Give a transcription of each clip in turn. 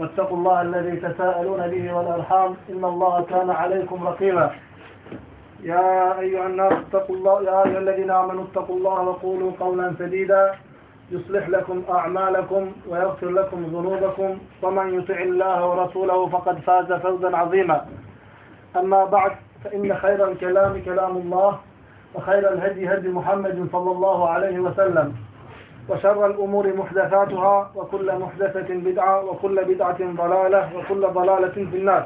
واتقوا الله الذي تساءلون به والأرحام إن الله كان عليكم رقيبا. يا أيها الناس اتقوا الله يا أيها الذين آمنوا اتقوا الله وقولوا قولا سديدا. يصلح لكم أعمالكم ويغفر لكم ذنوبكم. ومن يطع الله ورسوله فقد فاز فوزا عظيما. أما بعد فإن خير الكلام كلام الله وخير الهدي هدي محمد صلى الله عليه وسلم. وشر الأمور محدثاتها وكل محدثة بدعة وكل بدعة ضلالة وكل ضلالة في النار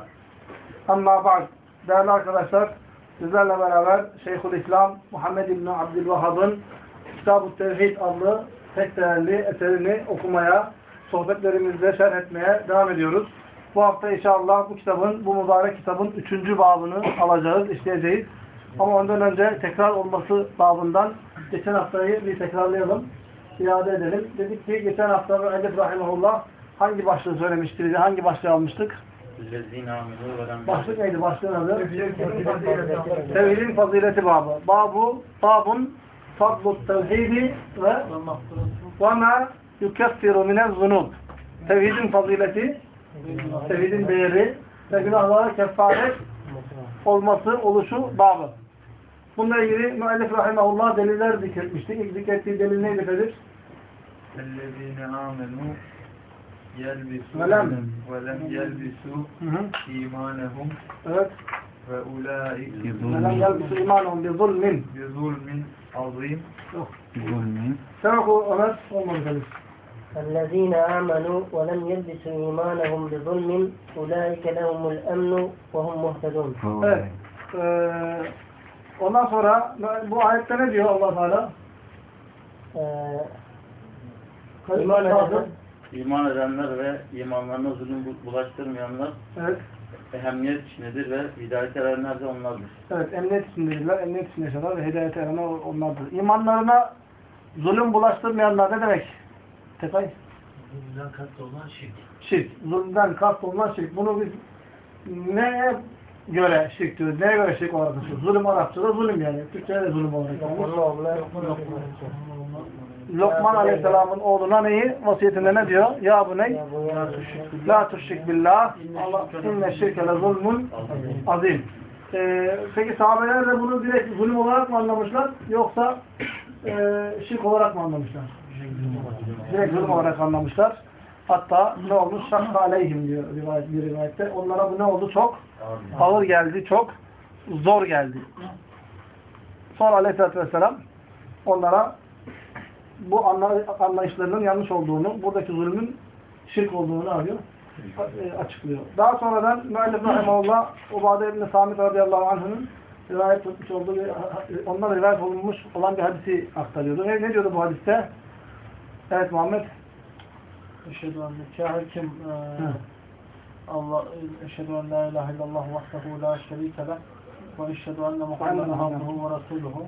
Ama ba'd. Değerli arkadaşlar, sizlerle beraber Şeyhülislam Muhammed İbni Abdülvahhab'ın Kitab-ı Tevhid adlı pek değerli eserini okumaya, sohbetlerimizde şerh etmeye devam ediyoruz. Bu hafta inşallah bu kitabın, bu mübarek kitabın üçüncü babını alacağız, işleyeceğiz. Ama ondan önce tekrar olması babından geçen haftayı bir tekrarlayalım, ilade edelim. Dedik ki geçen hafta Elif Rahimahullah hangi başlığı söylemişti bize? Hangi başlığı almıştık? Başlık neydi? Başlığın adı? Tevhidin fazileti babı. Babu, babun, fadlu tevhidi ve ve ma yukeffiru minel zunub. Tevhidin fazileti, tevhidin değeri ve günahlara kefaret olması, oluşu babı. Bununla ilgili müellif rahimahullah deliller zikretmiştik. İlk zikrettiği delil neydi Kadir? الذين آمنوا يلبسوا ولم. ولم يلبسوا. إيمانهم Evet. وأولئك Velem yelbisu imanahum bi zulmin. بظلم عظيم Yok. Sen oku Ömer. Olmadı Kadir. الذين آمنوا ولم يلبسوا إيمانهم بظلم أولئك لهم الأمن وهم مهتدون Evet. Ondan sonra bu ayette ne diyor Allah Teala? Ee, iman edenler İman edenler ve imanlarına zulüm bu- bulaştırmayanlar Evet. ehemmiyet içindedir ve hidayet erenler de onlardır. Evet, emniyet içindeydiler, emniyet içinde yaşadılar ve hidayete erenler onlardır. İmanlarına zulüm bulaştırmayanlar ne demek? Tekay? Zulümden kastolunan şirk. Şirk. Zulümden kast olunan şirk. Bunu biz neye göre şirk diyoruz? Neye göre şirk olarak düşünüyoruz? Zulüm Arapçada zulüm yani. Türkçe'de de zulüm olarak. Lokman Aleyhisselam'ın oğluna neyi? Vasiyetinde ne diyor? Ya bu ne? La tuşrik billah. Allah inne şirke le zulmun azim. Ee, peki sahabeler de bunu direkt zulüm olarak mı anlamışlar? Yoksa e, şirk olarak mı anlamışlar? Direkt zulüm olarak anlamışlar. Hatta ne olmuş? Şakka aleyhim diyor rivayet, bir rivayette. Onlara bu ne oldu? Çok ağır geldi, çok zor geldi. Sonra aleyhissalatü vesselam onlara bu anla, anlayışlarının yanlış olduğunu, buradaki zulmün şirk olduğunu arıyor, açıklıyor. Daha sonradan müellif rahimahullah Ubade ibn Samit radıyallahu anh'ın rivayet tutmuş olduğu, ondan rivayet olunmuş olan bir hadisi aktarıyordu. Ne, ne diyordu bu hadiste? Evet Muhammed. Eşhedü en kâhir kim Hı. Allah eşhedü en la ilahe illallah vahdehu la şerike leh ve eşhedü enne Muhammeden abduhu ve resuluhu.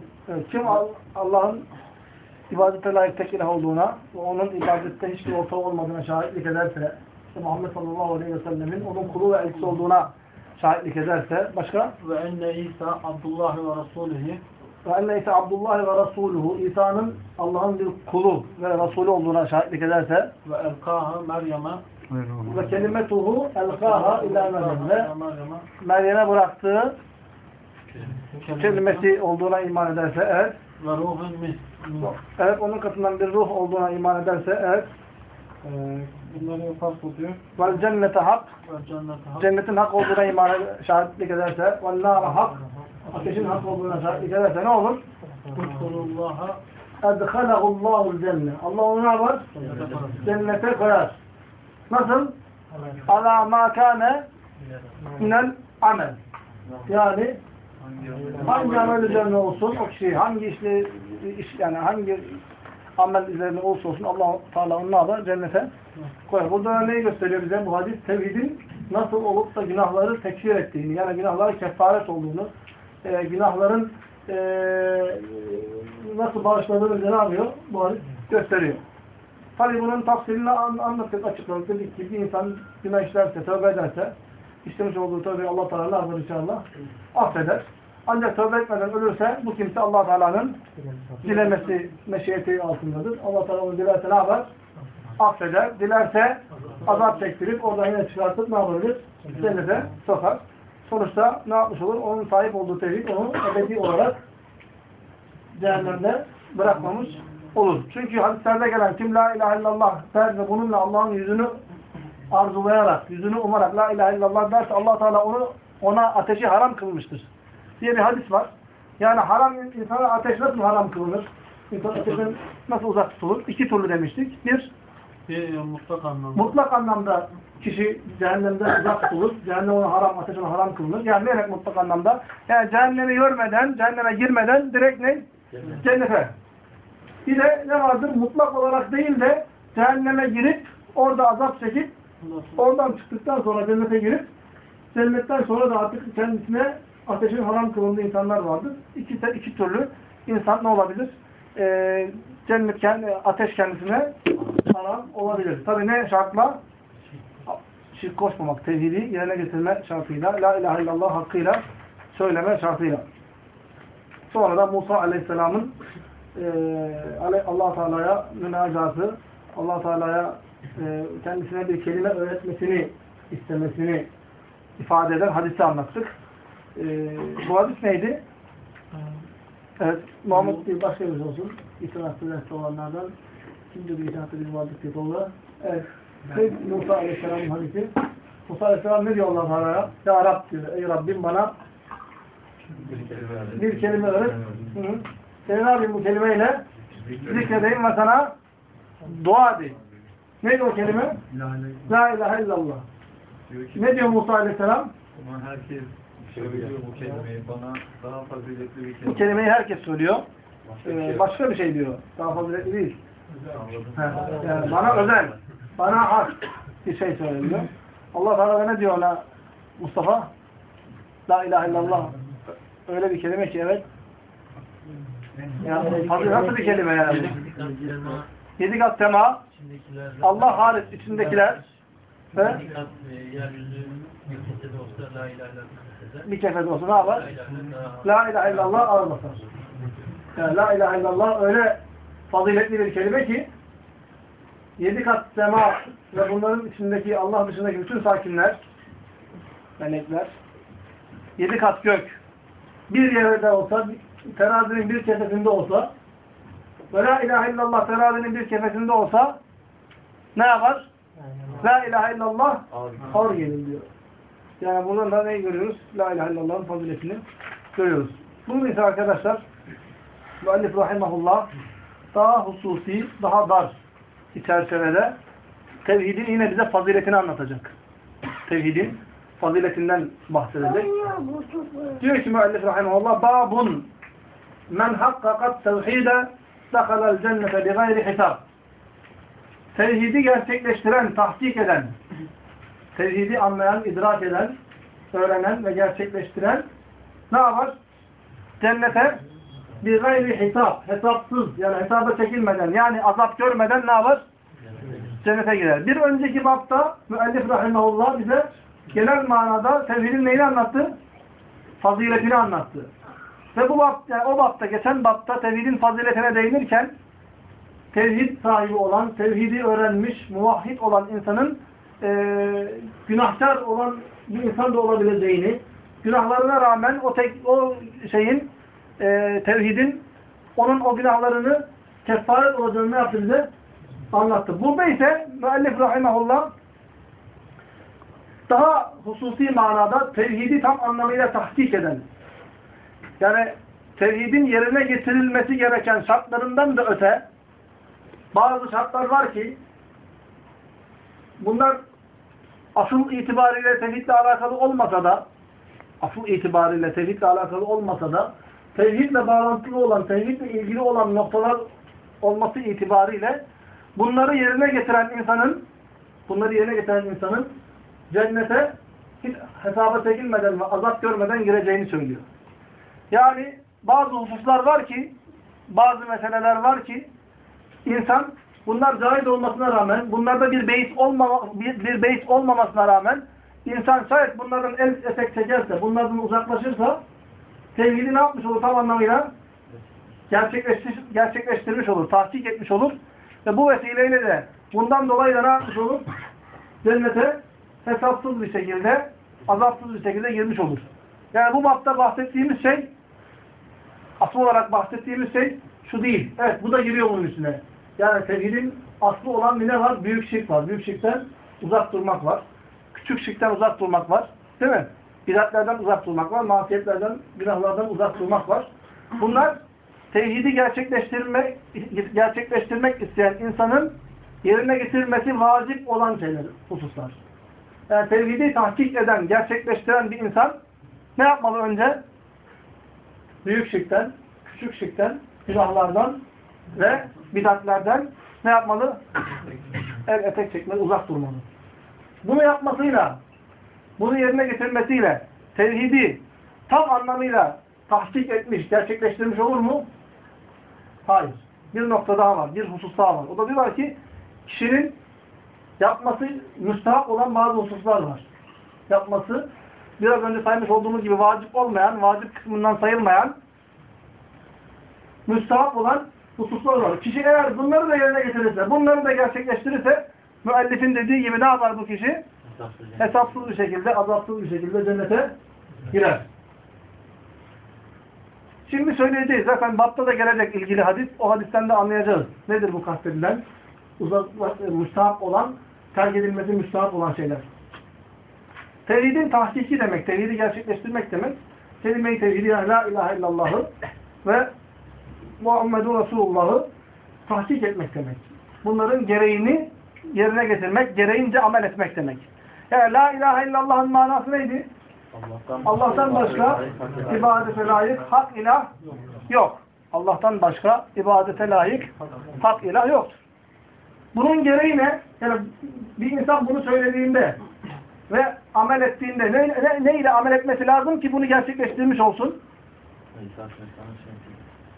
Kim Al- Allah'ın ibadete layık tek ilah olduğuna ve onun ibadette hiçbir ortağı olmadığına şahitlik ederse, işte Muhammed sallallahu aleyhi ve sellemin onun kulu ve elçisi olduğuna şahitlik ederse, başka? Ve enne İsa Abdullah ve Resulühi Ve enne ise Abdullah ve Resuluhu, İsa'nın Allah'ın bir kulu ve Resulü olduğuna şahitlik ederse, ve elkaha Meryem'e ve kelimetuhu elkaha ila Meryem ve Meryem'e bıraktığı kelimesi olduğuna iman ederse, evet. ve ruhun. Evet, onun katından bir ruh olduğuna iman ederse, evet. Ee, Bunları kastediyor. Vel cennete hak, cennetin hak olduğuna iman şahitlik ederse, vel nâra hak, ateşin hak olduğuna şahitlik ne olur? Kutkurullaha Edhalehullahul cennet. Allah onu ne yapar? Cennete koyar. Nasıl? Ala ma kâne minel amel. Yani hangi amel üzerine olsun o kişi hangi işle iş, yani hangi amel üzerine olsa olsun Allah Teala onu ne yapar? Cennete koyar. Burada neyi gösteriyor bize bu hadis? Tevhidin nasıl olup da günahları tekfir ettiğini yani günahlara kefaret olduğunu e, günahların e, nasıl bağışladığını ne yapıyor? Bu gösteriyor. Tabi bunun tafsirini an, anlattık, açıkladık. Dedik ki bir insan günah işlerse, tövbe ederse, işlemiş olduğu tövbeyi Allah Teala ne inşallah? Affeder. Ancak tövbe etmeden ölürse bu kimse Allah Teala'nın dilemesi meşiyeti altındadır. Allah Teala onu dilerse ne yapar? Affeder. Dilerse azap çektirip oradan yine çıkartıp ne yapabilir? Cennete sokar. Sonuçta ne yapmış olur? Onun sahip olduğu tevhid onu ebedi olarak cehennemde bırakmamış olur. Çünkü hadislerde gelen kim la ilahe illallah der ve bununla Allah'ın yüzünü arzulayarak, yüzünü umarak la ilahe illallah derse allah Teala onu ona ateşi haram kılmıştır. Diye bir hadis var. Yani haram insana ateş nasıl haram kılınır? İnsan ateşten nasıl uzak tutulur? İki türlü demiştik. Bir, Bir mutlak anlamda. mutlak anlamda kişi cehennemden uzak tutulur. Cehennem ona haram, ateş ona haram kılınır. Yani ne demek mutlak anlamda? Yani cehennemi görmeden, cehenneme girmeden direkt ne? Cennete. Bir de ne vardır? Mutlak olarak değil de cehenneme girip orada azap çekip oradan çıktıktan sonra cennete girip cennetten sonra da artık kendisine ateşin haram kılındığı insanlar vardır. İki, iki türlü insan ne olabilir? Ee, cennet ateş kendisine haram olabilir. Tabi ne şartla? Şirk koşmamak, tevhidi yerine getirme şartıyla, la ilahe illallah hakkıyla söyleme şartıyla. Sonra da Musa aleyhisselamın e, allah Teala'ya münacatı, allah Teala'ya e, kendisine bir kelime öğretmesini istemesini ifade eden hadisi anlattık. E, bu hadis neydi? Evet, Muhammed bir başka bir olsun. İtirazlı derste olanlardan ikinci bir itaatı bir vardık olur. Evet. Şey, Musa Aleyhisselam'ın hadisi. Musa Aleyhisselam ne diyor Allah Teala'ya? Ya Rab diyor. Ey Rabbim bana bir kelime öğret. Hı -hı. Seni ne yapayım bu kelimeyle? Zikredeyim ve sana dua edeyim. Neydi o kelime? La ilahe illallah. Ne diyor Musa Aleyhisselam? Ama herkes söylüyor bu kelimeyi bana daha faziletli bir Bu kelime. kelimeyi herkes söylüyor. Başka bir Ee, şey başka bir şey diyor. Daha faziletli değil. Ha, Yani bana özel, bana has bir şey söylüyor. Allah Teala ne diyor ona Mustafa? La ilahe illallah. Öyle bir kelime ki evet. Ya, tabii nasıl bir kelime yani? Yedi kat sema, Allah hariç içindekiler ve e, bir kefede olsa ne yapar? La ilahe illallah. La ilahe illallah ağır basar. Yani la ilahe illallah öyle faziletli bir kelime ki yedi kat sema ve bunların içindeki Allah dışındaki bütün sakinler melekler yedi kat gök bir yerde olsa terazinin bir kefesinde olsa ve la ilahe illallah terazinin bir kefesinde olsa ne yapar? La ilahe illallah ağır gelir diyor. Yani da neyi görüyoruz? La ilahe illallah'ın faziletini görüyoruz. Bunun ise arkadaşlar müellif rahimahullah daha hususi, daha dar çerçevede tevhidin yine bize faziletini anlatacak. Tevhidin faziletinden bahsedecek. Diyor ki müellif rahimahullah babun men hakkakat tevhide dakalel cennete bi gayri hisab. Tevhidi gerçekleştiren, tahkik eden, tevhidi anlayan, idrak eden, öğrenen ve gerçekleştiren ne yapar? Cennete bir gayri hesap, hesapsız yani hesaba çekilmeden yani azap görmeden ne yapar? Cennete girer. Bir önceki bapta müellif rahimahullah bize genel manada tevhidin neyini anlattı? Faziletini anlattı. Ve bu bab, yani o bapta, geçen bapta tevhidin faziletine değinirken tevhid sahibi olan, tevhidi öğrenmiş, muvahhid olan insanın e, günahkar olan bir insan da olabileceğini, günahlarına rağmen o tek o şeyin e, tevhidin onun o günahlarını kefaret olacağını ne yaptı bize? Anlattı. Burada ise müellif rahimahullah daha hususi manada tevhidi tam anlamıyla tahkik eden yani tevhidin yerine getirilmesi gereken şartlarından da öte bazı şartlar var ki bunlar asıl itibariyle tevhidle alakalı olmasa da asıl itibariyle tevhidle alakalı olmasa da tevhidle bağlantılı olan, tevhidle ilgili olan noktalar olması itibariyle bunları yerine getiren insanın bunları yerine getiren insanın cennete hiç hesaba çekilmeden ve azap görmeden gireceğini söylüyor. Yani bazı hususlar var ki, bazı meseleler var ki insan bunlar caiz olmasına rağmen, bunlarda bir beis olmama, bir, bir beis olmamasına rağmen insan şayet bunlardan el etek çekerse, bunlardan uzaklaşırsa tevhidi ne yapmış olur tam anlamıyla? Gerçekleştir, gerçekleştirmiş olur, tahkik etmiş olur. Ve bu vesileyle de bundan dolayı da ne yapmış olur? Cennete hesapsız bir şekilde, azapsız bir şekilde girmiş olur. Yani bu bapta bahsettiğimiz şey, asıl olarak bahsettiğimiz şey şu değil. Evet bu da giriyor bunun üstüne. Yani tevhidin aslı olan ne var? Büyük şirk var. Büyük şirkten uzak durmak var. Küçük şirkten uzak durmak var. Değil mi? Bidatlerden uzak durmak var. Masiyetlerden, günahlardan uzak durmak var. Bunlar tevhidi gerçekleştirmek, gerçekleştirmek isteyen insanın yerine getirmesi vacip olan şeyler, hususlar. Yani tevhidi tahkik eden, gerçekleştiren bir insan ne yapmalı önce? Büyük şirkten, küçük şirkten, günahlardan ve bidatlerden ne yapmalı? El etek çekmeli, uzak durmalı. Bunu yapmasıyla, bunu yerine getirmesiyle tevhidi tam anlamıyla tahkik etmiş, gerçekleştirmiş olur mu? Hayır. Bir nokta daha var, bir husus daha var. O da diyor ki kişinin yapması müstahap olan bazı hususlar var. Yapması biraz önce saymış olduğumuz gibi vacip olmayan, vacip kısmından sayılmayan müstahap olan hususlar var. Kişi eğer bunları da yerine getirirse, bunları da gerçekleştirirse müellifin dediği gibi ne yapar bu kişi? Hesapsız bir şekilde, azapsız bir şekilde cennete girer. Şimdi söyleyeceğiz. Zaten bapta da gelecek ilgili hadis. O hadisten de anlayacağız. Nedir bu kastedilen? Uzak, müstahap olan, terk edilmesi müstahap olan şeyler. Tevhidin tahkiki demek, tevhidi gerçekleştirmek demek. Kelime-i tevhidi yani la ilahe illallah'ı ve Muhammedun Resulullah'ı tahkik etmek demek. Bunların gereğini yerine getirmek, gereğince amel etmek demek. Yani la ilahe illallah'ın manası neydi? Allah'tan başka ibadete layık hak ilah yok. Allah'tan başka ibadete layık hak ilah yoktur. Bunun gereği ne? Yani bir insan bunu söylediğinde ve amel ettiğinde ne, ne, ne ile amel etmesi lazım ki bunu gerçekleştirmiş olsun?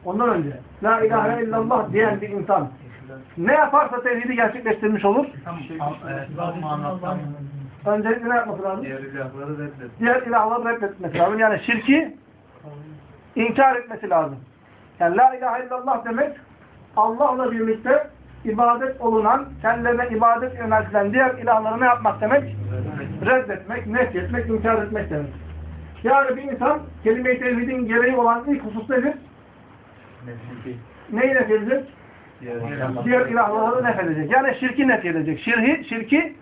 Ondan önce La ilahe illallah diyen bir insan ne yaparsa tevhidi gerçekleştirmiş olur. Öncelikle ne yapması lazım? Diğer ilahları reddet. Diğer ilahları reddetmesi lazım. Yani şirki inkar etmesi lazım. Yani La ilahe illallah demek Allah'la birlikte ibadet olunan, kendilerine ibadet yöneltilen diğer ilahları ne yapmak demek? Reddetmek, nefretmek, inkar etmek demek. Yani bir insan kelime-i tevhidin gereği olan ilk husus nedir? Neyi nefredecek? Diğer Diğer ilahları nefredecek. Yani şirki nefredecek. Şirki, şirki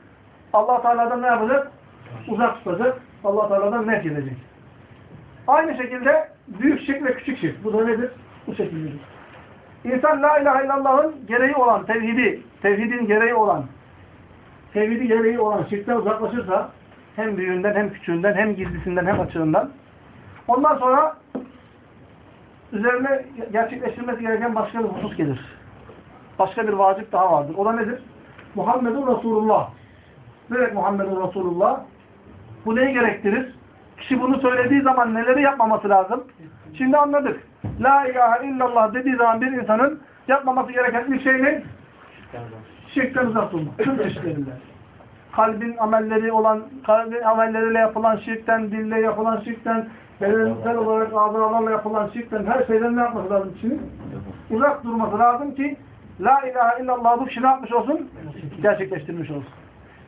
allah Teala'dan ne yapacak? Uzak tutacak. allah Teala'dan nefredecek. Aynı şekilde büyük şirk ve küçük şirk. Bu da nedir? Bu şekildedir. İnsan la ilahe illallah'ın gereği olan tevhidi, tevhidin gereği olan, tevhidi gereği olan şirkten uzaklaşırsa hem büyüğünden hem küçüğünden hem gizlisinden hem açığından ondan sonra üzerine gerçekleştirmesi gereken başka bir husus gelir. Başka bir vacip daha vardır. O da nedir? Muhammedun Resulullah. Demek Muhammedun Resulullah? Bu neyi gerektirir? Kişi bunu söylediği zaman neleri yapmaması lazım? Şimdi anladık. La ilahe illallah dediği zaman bir insanın yapmaması gereken bir şey ne? Şirkten uzak durmak. Tüm çeşitlerinden. Kalbin amelleri olan, kalbin amelleriyle yapılan şirkten, dille yapılan şirkten, bedensel olarak azalarla yapılan şirkten her şeyden ne yapması lazım kişinin? Uzak durması lazım ki La ilahe illallah bu kişi ne yapmış olsun? Gerçekleştirmiş olsun.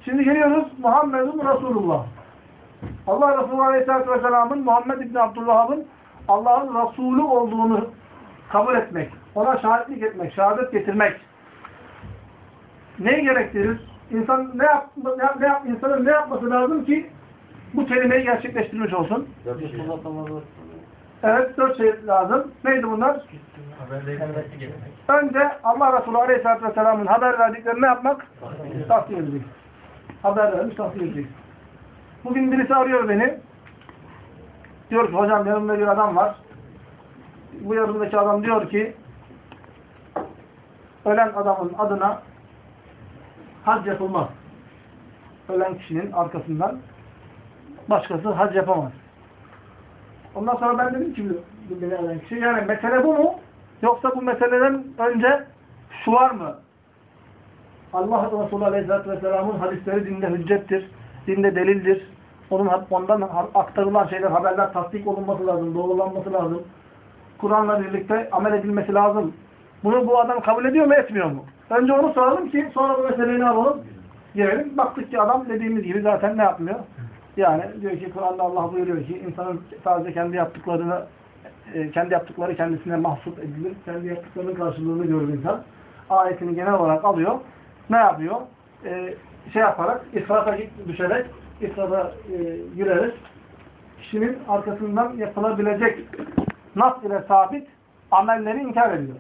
Şimdi geliyoruz Muhammedun Resulullah. Allah Resulü Aleyhisselatü Vesselam'ın Muhammed İbni Abdullah'ın Allah'ın Resulü olduğunu kabul etmek, ona şahitlik etmek, şehadet getirmek neyi gerektirir? İnsan ne yap, ne yap, ne yap, insanın ne yapması lazım ki bu kelimeyi gerçekleştirmiş olsun? Evet, dört şey lazım. Neydi bunlar? Önce Allah Resulü Aleyhisselatü Vesselam'ın haber verdiklerini ne yapmak? Tahsil edecek. Haber vermiş, tahsil edecek. Bugün birisi arıyor beni. Diyor ki hocam yanımda bir adam var. Bu yanımdaki adam diyor ki ölen adamın adına hac yapılmaz. ölen kişinin arkasından başkası hac yapamaz. Ondan sonra ben dedim ki beni ölen kişi yani mesele bu mu? Yoksa bu meseleden önce şu var mı? Allah Resulü Aleyhisselatü Vesselam'ın hadisleri dinde hüccettir, dinde delildir. Onun ondan aktarılan şeyler, haberler tasdik olunması lazım, doğrulanması lazım. Kur'an'la birlikte amel edilmesi lazım. Bunu bu adam kabul ediyor mu, etmiyor mu? Önce onu soralım ki sonra bu meseleyi ne yapalım? Girelim. Baktık ki adam dediğimiz gibi zaten ne yapmıyor? Yani diyor ki Kur'an'da Allah buyuruyor ki insanın sadece kendi yaptıklarını e, kendi yaptıkları kendisine mahsup edilir. Kendi yaptıklarının karşılığını görür insan. Ayetini genel olarak alıyor. Ne yapıyor? E, şey yaparak, israfa düşerek, israfa e, girerek kişinin arkasından yapılabilecek nas ile sabit amelleri inkar ediyor.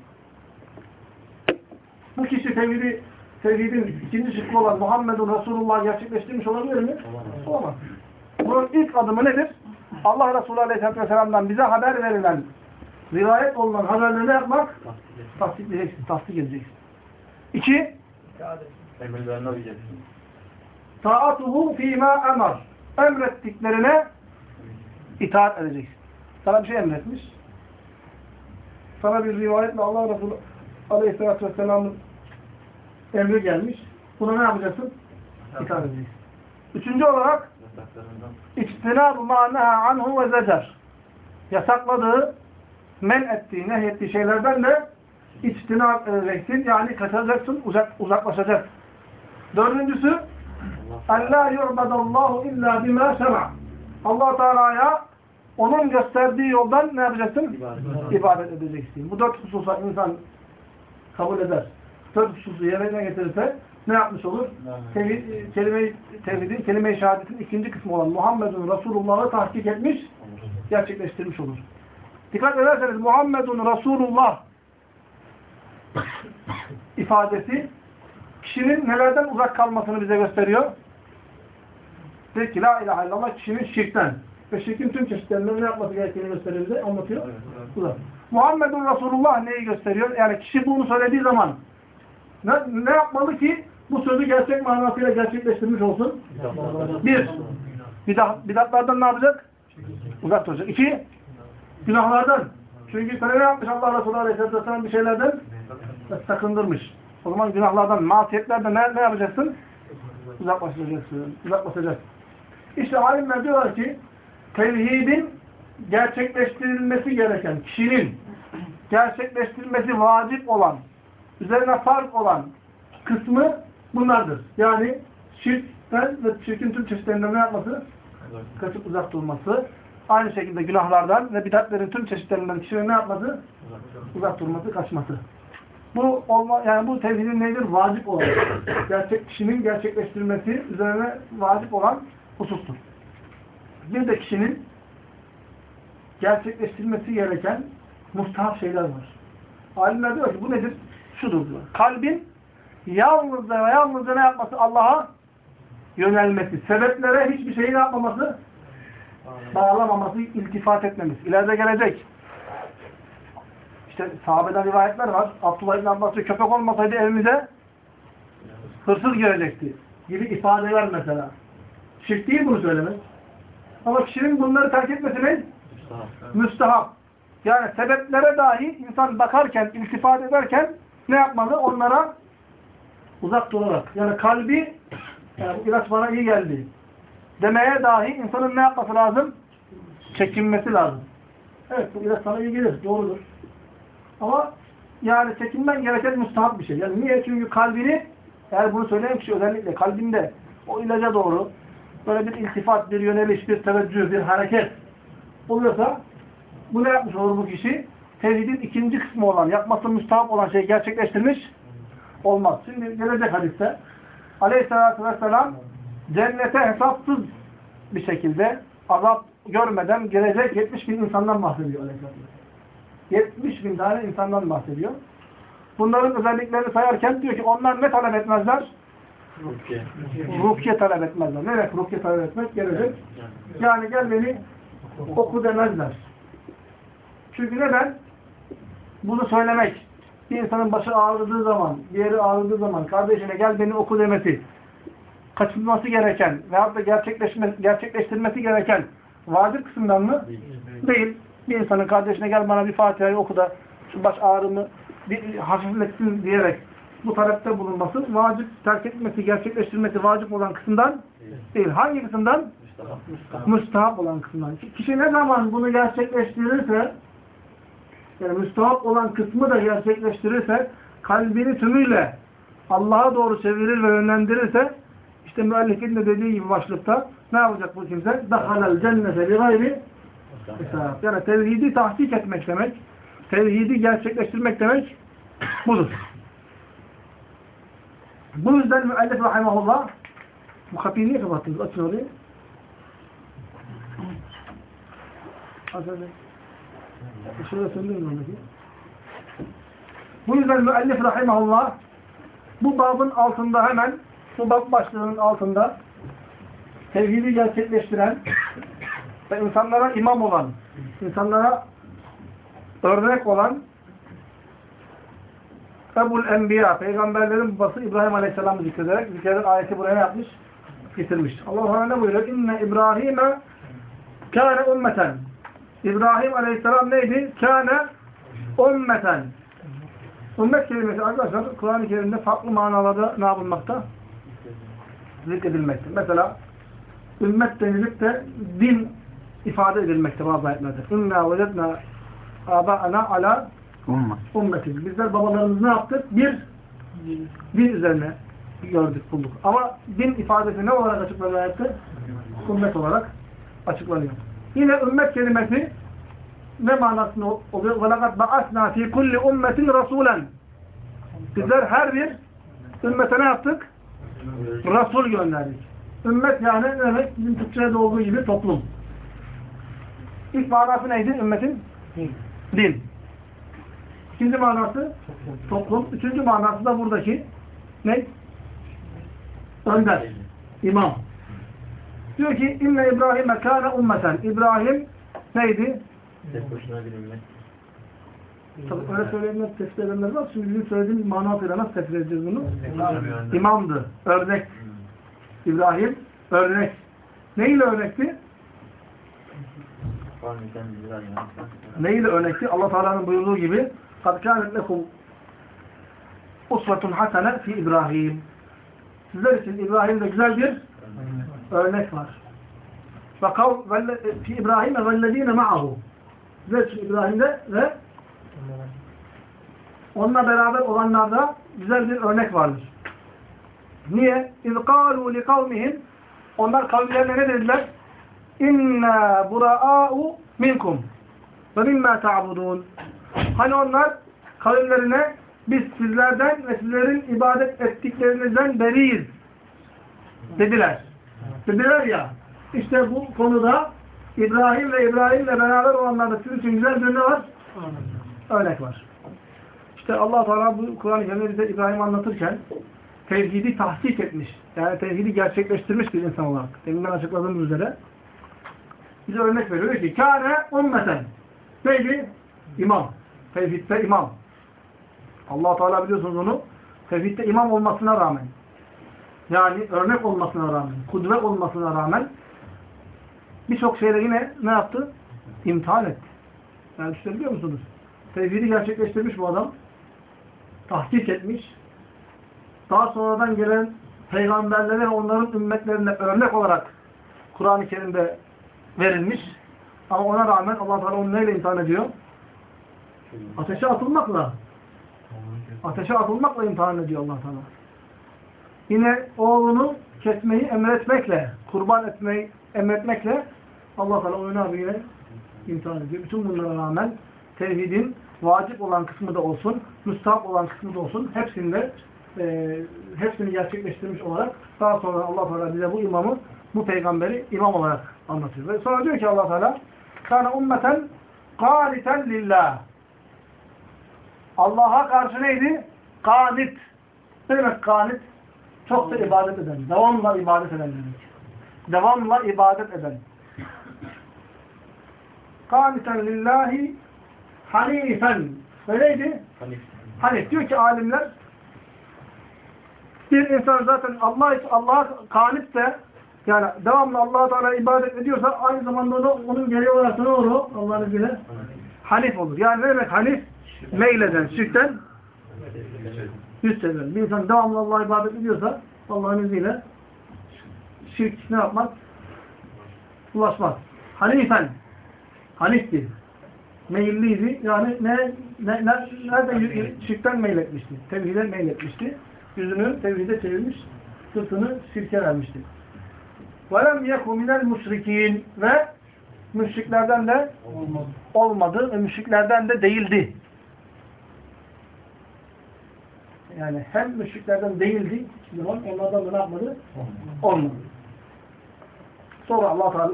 Bu kişi tevhidi, tevhidin ikinci şıkkı olan Muhammedun Resulullah gerçekleştirmiş olabilir mi? Olamaz. Bunun ilk adımı nedir? Allah Resulü Aleyhisselatü Vesselam'dan bize haber verilen, rivayet olunan haberleri ne yapmak? Tasdikleyeceksin, tasdik edeceksin. İki, Emirlerine uyacaksın. taatuhu fîmâ emar. Emrettiklerine itaat edeceksin. Sana bir şey emretmiş. Sana bir rivayetle Allah Resulü Aleyhisselatü Vesselam'ın emri gelmiş. Buna ne yapacaksın? İtaat edeceksin. Üçüncü olarak Yasaklarından İçtinâbu mâ neha anhu ve zecer. Yasakladığı, men ettiği, nehyettiği şeylerden de İçtinab edeceksin. Yani kaçacaksın, uzak, uzaklaşacaksın. Dördüncüsü Allah yu'badallahu illa bima sema. Allah Teala'ya onun gösterdiği yoldan ne yapacaksın? İbadet, İbadet edeceksin. Bu dört hususa insan kabul eder. Dört hususu yerine getirirse ne yapmış olur? Tevhid, e, kelime, tevhidin, kelime-i şehadetin ikinci kısmı olan Muhammedun Resulullah'ı tahkik etmiş, gerçekleştirmiş olur. Dikkat ederseniz Muhammedun Resulullah ifadesi kişinin nelerden uzak kalmasını bize gösteriyor? Peki la ilahe illallah kişinin şirkten ve şirkin tüm çeşitlerinden ne yapması gerektiğini gösteriyor bize, anlatıyor. Uzak. Muhammedun Resulullah neyi gösteriyor? Yani kişi bunu söylediği zaman ne, ne yapmalı ki bu sözü gerçek manasıyla gerçekleştirmiş olsun? Bir, bidat, bidatlardan ne yapacak? Uzak duracak. İki, günahlardan. Çünkü sana ne yapmış Allah Resulü Aleyhisselatü Vesselam bir şeylerden? Sakındırmış. O zaman günahlardan, masiyetlerden ne, ne yapacaksın? Uzaklaşacaksın. Uzaklaşacaksın. İşte alimler diyorlar ki tevhidin gerçekleştirilmesi gereken kişinin gerçekleştirilmesi vacip olan, üzerine farz olan kısmı bunlardır. Yani şirkten ve şirkin tüm çeşitlerinden ne yapması? Kaçıp uzak durması. Aynı şekilde günahlardan ve bidatlerin tüm çeşitlerinden kişinin ne yapması? Uzak durması, kaçması. Bu olma, yani bu tevhidin nedir? Vacip olan. Gerçek kişinin gerçekleştirilmesi üzerine vacip olan husustur. Bir de kişinin gerçekleştirilmesi gereken mustahap şeyler var. Alimler diyor ki bu nedir? Şudur diyor. Kalbin yalnızca ve yalnızca ne yapması? Allah'a yönelmesi. Sebeplere hiçbir şeyi yapmaması? Bağlamaması, iltifat etmemesi. İleride gelecek. İşte sahabeden rivayetler var. Abdullah İbn Abbas diyor, köpek olmasaydı evimize hırsız girecekti. Gibi ifadeler mesela. Şirk değil bunu söylemek. Ama kişinin bunları terk etmesi ne? Müstahap. Yani sebeplere dahi insan bakarken, iltifat ederken ne yapmalı? Onlara uzak durarak. Yani kalbi yani bu ilaç bana iyi geldi. Demeye dahi insanın ne yapması lazım? Çekinmesi lazım. Evet bu ilaç sana iyi gelir. Doğrudur. Ama yani çekinmen gereken müstahap bir şey. Yani niye? Çünkü kalbini eğer bunu söyleyen kişi özellikle kalbinde o ilaca doğru böyle bir iltifat, bir yöneliş, bir teveccüh, bir hareket oluyorsa bu ne yapmış olur bu kişi? Tevhidin ikinci kısmı olan, yapması müstahap olan şeyi gerçekleştirmiş olmaz. Şimdi gelecek hadiste Aleyhisselatü Vesselam cennete hesapsız bir şekilde azap görmeden gelecek 70 bin insandan bahsediyor Aleyhisselatü Vesselam. 70 bin tane insandan bahsediyor. Bunların özelliklerini sayarken diyor ki onlar ne talep etmezler? Rukiye. Rukiye talep etmezler. Ne demek rukiye talep etmek? Gelecek. Yani gel beni oku demezler. Çünkü neden? Bunu söylemek, bir insanın başı ağrıdığı zaman, bir yeri ağrıdığı zaman kardeşine gel beni oku demesi, kaçınması gereken veyahut da gerçekleşme, gerçekleştirmesi gereken vacip kısımdan mı? Değil. Bir insanın kardeşine gel bana bir Fatiha'yı oku da şu baş ağrımı bir hafifletsin diyerek bu talepte bulunması vacip, terk etmesi, gerçekleştirmesi vacip olan kısımdan değil. Hangi kısımdan? Müstahap olan kısımdan. Kişi ne zaman bunu gerçekleştirirse yani müstahap olan kısmı da gerçekleştirirse kalbini tümüyle Allah'a doğru çevirir ve yönlendirirse işte müellifin de dediği gibi başlıkta ne yapacak bu kimse? Dahalel cennete bi gayri hesap. Yani tevhidi tahkik etmek demek, tevhidi gerçekleştirmek demek budur. Bu yüzden müellif rahimahullah bu kapıyı niye kapattınız? Açın orayı. Şurada söndürün oradaki. Bu yüzden müellif rahimahullah bu babın altında hemen bu bab başlığının altında tevhidi gerçekleştiren ve insanlara imam olan, insanlara örnek olan Ebul Enbiya, peygamberlerin babası İbrahim Aleyhisselam'ı zikrederek zikreden ayeti buraya yapmış? Getirmiş. Allah Teala ne buyuruyor? İnne İbrahim'e kâne ummeten. İbrahim Aleyhisselam neydi? Kâne ummeten. Ümmet kelimesi arkadaşlar Kur'an-ı Kerim'de farklı manalarda ne yapılmakta? Zikredilmekte. Mesela ümmet denilip de din ifade edilmekte bazı ayetlerde. İnna vecedna aba'ana ala ummetiz. Bizler babalarımız ne yaptık? Bir, din üzerine gördük, bulduk. Ama din ifadesi ne olarak açıklanıyor ayette? Ümmet olarak açıklanıyor. Yine ümmet kelimesi ne manasında oluyor? وَلَقَدْ بَعَثْنَا ف۪ي كُلِّ اُمَّةٍ رَسُولًا Bizler her bir ümmete ne yaptık? Resul gönderdik. Ümmet yani demek? Bizim Türkçe'de olduğu gibi toplum. İlk manası neydi ümmetin? Din. İkinci manası toplum. Üçüncü manası da buradaki ne? Önder. İmam. Diyor ki inne İbrahim'e kâne ummeten. İbrahim neydi? Tek başına bir ümmet. Tabii öyle söyleyenler, tefsir edenler var. Şimdi bizim söylediğimiz manasıyla nasıl tefsir edeceğiz bunu? İmamdı. Örnek. İbrahim örnek. Neyle örnekti? Kavmiden bizler yani. Neyle örnekti? Allah Teala'nın buyurduğu gibi قَدْ كَانَتْ لَكُمْ اُسْوَةٌ حَسَنَ fi İbrahim. Sizler için İbrahim'de güzel bir örnek var. Ve kav fi İbrahim ve vellezine ma'ahu. Sizler için İbrahim'de ve onunla beraber olanlarda güzel bir örnek vardır. Niye? İzkâlu li kavmihim Onlar kavimlerine ne dediler? İnna bura'a'u minkum ve mimmâ ta'budun Hani onlar kavimlerine biz sizlerden ve sizlerin ibadet ettiklerinizden beriyiz dediler. Dediler ya işte bu konuda İbrahim ve İbrahim'le beraber olanlarda sizin için güzel bir ne var? Örnek var. İşte allah Teala bu Kur'an-ı Kerim'de bize İbrahim anlatırken tevhidi tahsik etmiş. Yani tevhidi gerçekleştirmiş bir insan olarak. Deminden açıkladığımız üzere bize örnek veriyor ki kâne ummeten. Neydi? İmam. Tevhidde imam. allah Teala biliyorsunuz onu tevhidde imam olmasına rağmen yani örnek olmasına rağmen, kudret olmasına rağmen birçok şeyle yine ne yaptı? İmtihan etti. Yani düşünebiliyor musunuz? Tevhidi gerçekleştirmiş bu adam. Tahkik etmiş. Daha sonradan gelen peygamberlere onların ümmetlerine örnek olarak Kur'an-ı Kerim'de verilmiş. Ama ona rağmen Allah Teala onu neyle imtihan ediyor? Ateşe atılmakla. Ateşe atılmakla imtihan ediyor Allah Teala. Yine oğlunu kesmeyi emretmekle, kurban etmeyi emretmekle Allah Teala onu yine imtihan ediyor. Bütün bunlara rağmen tevhidin vacip olan kısmı da olsun, müstahap olan kısmı da olsun hepsinde e, hepsini gerçekleştirmiş olarak daha sonra Allah Teala bize bu imamı, bu peygamberi imam olarak anlatıyor. Ve sonra diyor ki Allah Teala kana ummeten qaniten lillah. Allah'a karşı neydi? Kanit. Ne demek kanit? Çok da ibadet eden. Devamla ibadet eden demek. Devamla ibadet eden. Kaniten lillahi hanifen. Ve neydi? Hanif. Hanif. Diyor ki alimler Bir insan zaten Allah Allah'a kanipse yani devamlı Allah'a Teala ibadet ediyorsa aynı zamanda onu, onun gereği olarak ne olur? Allah'ın izniyle hanif olur. Yani ne demek hanif? Meyleden, şirkten yüz çeviren. Bir insan devamlı Allah'a ibadet ediyorsa Allah'ın izniyle şirk ne yapmaz? Ulaşmaz. Hanifen. Hanifti Meyilliydi. Yani ne, ne, ne nereden y- şirkten meyletmişti? Tevhide meyletmişti. Yüzünü tevhide çevirmiş. Sırtını şirke vermişti. وَلَمْ يَكُ مِنَ الْمُشْرِك۪ينَ Ve müşriklerden de olmadı ve müşriklerden de değildi. Yani hem müşriklerden değildi, hiçbir zaman onlardan da ne yapmadı? Olmadı. Sonra Allah Teala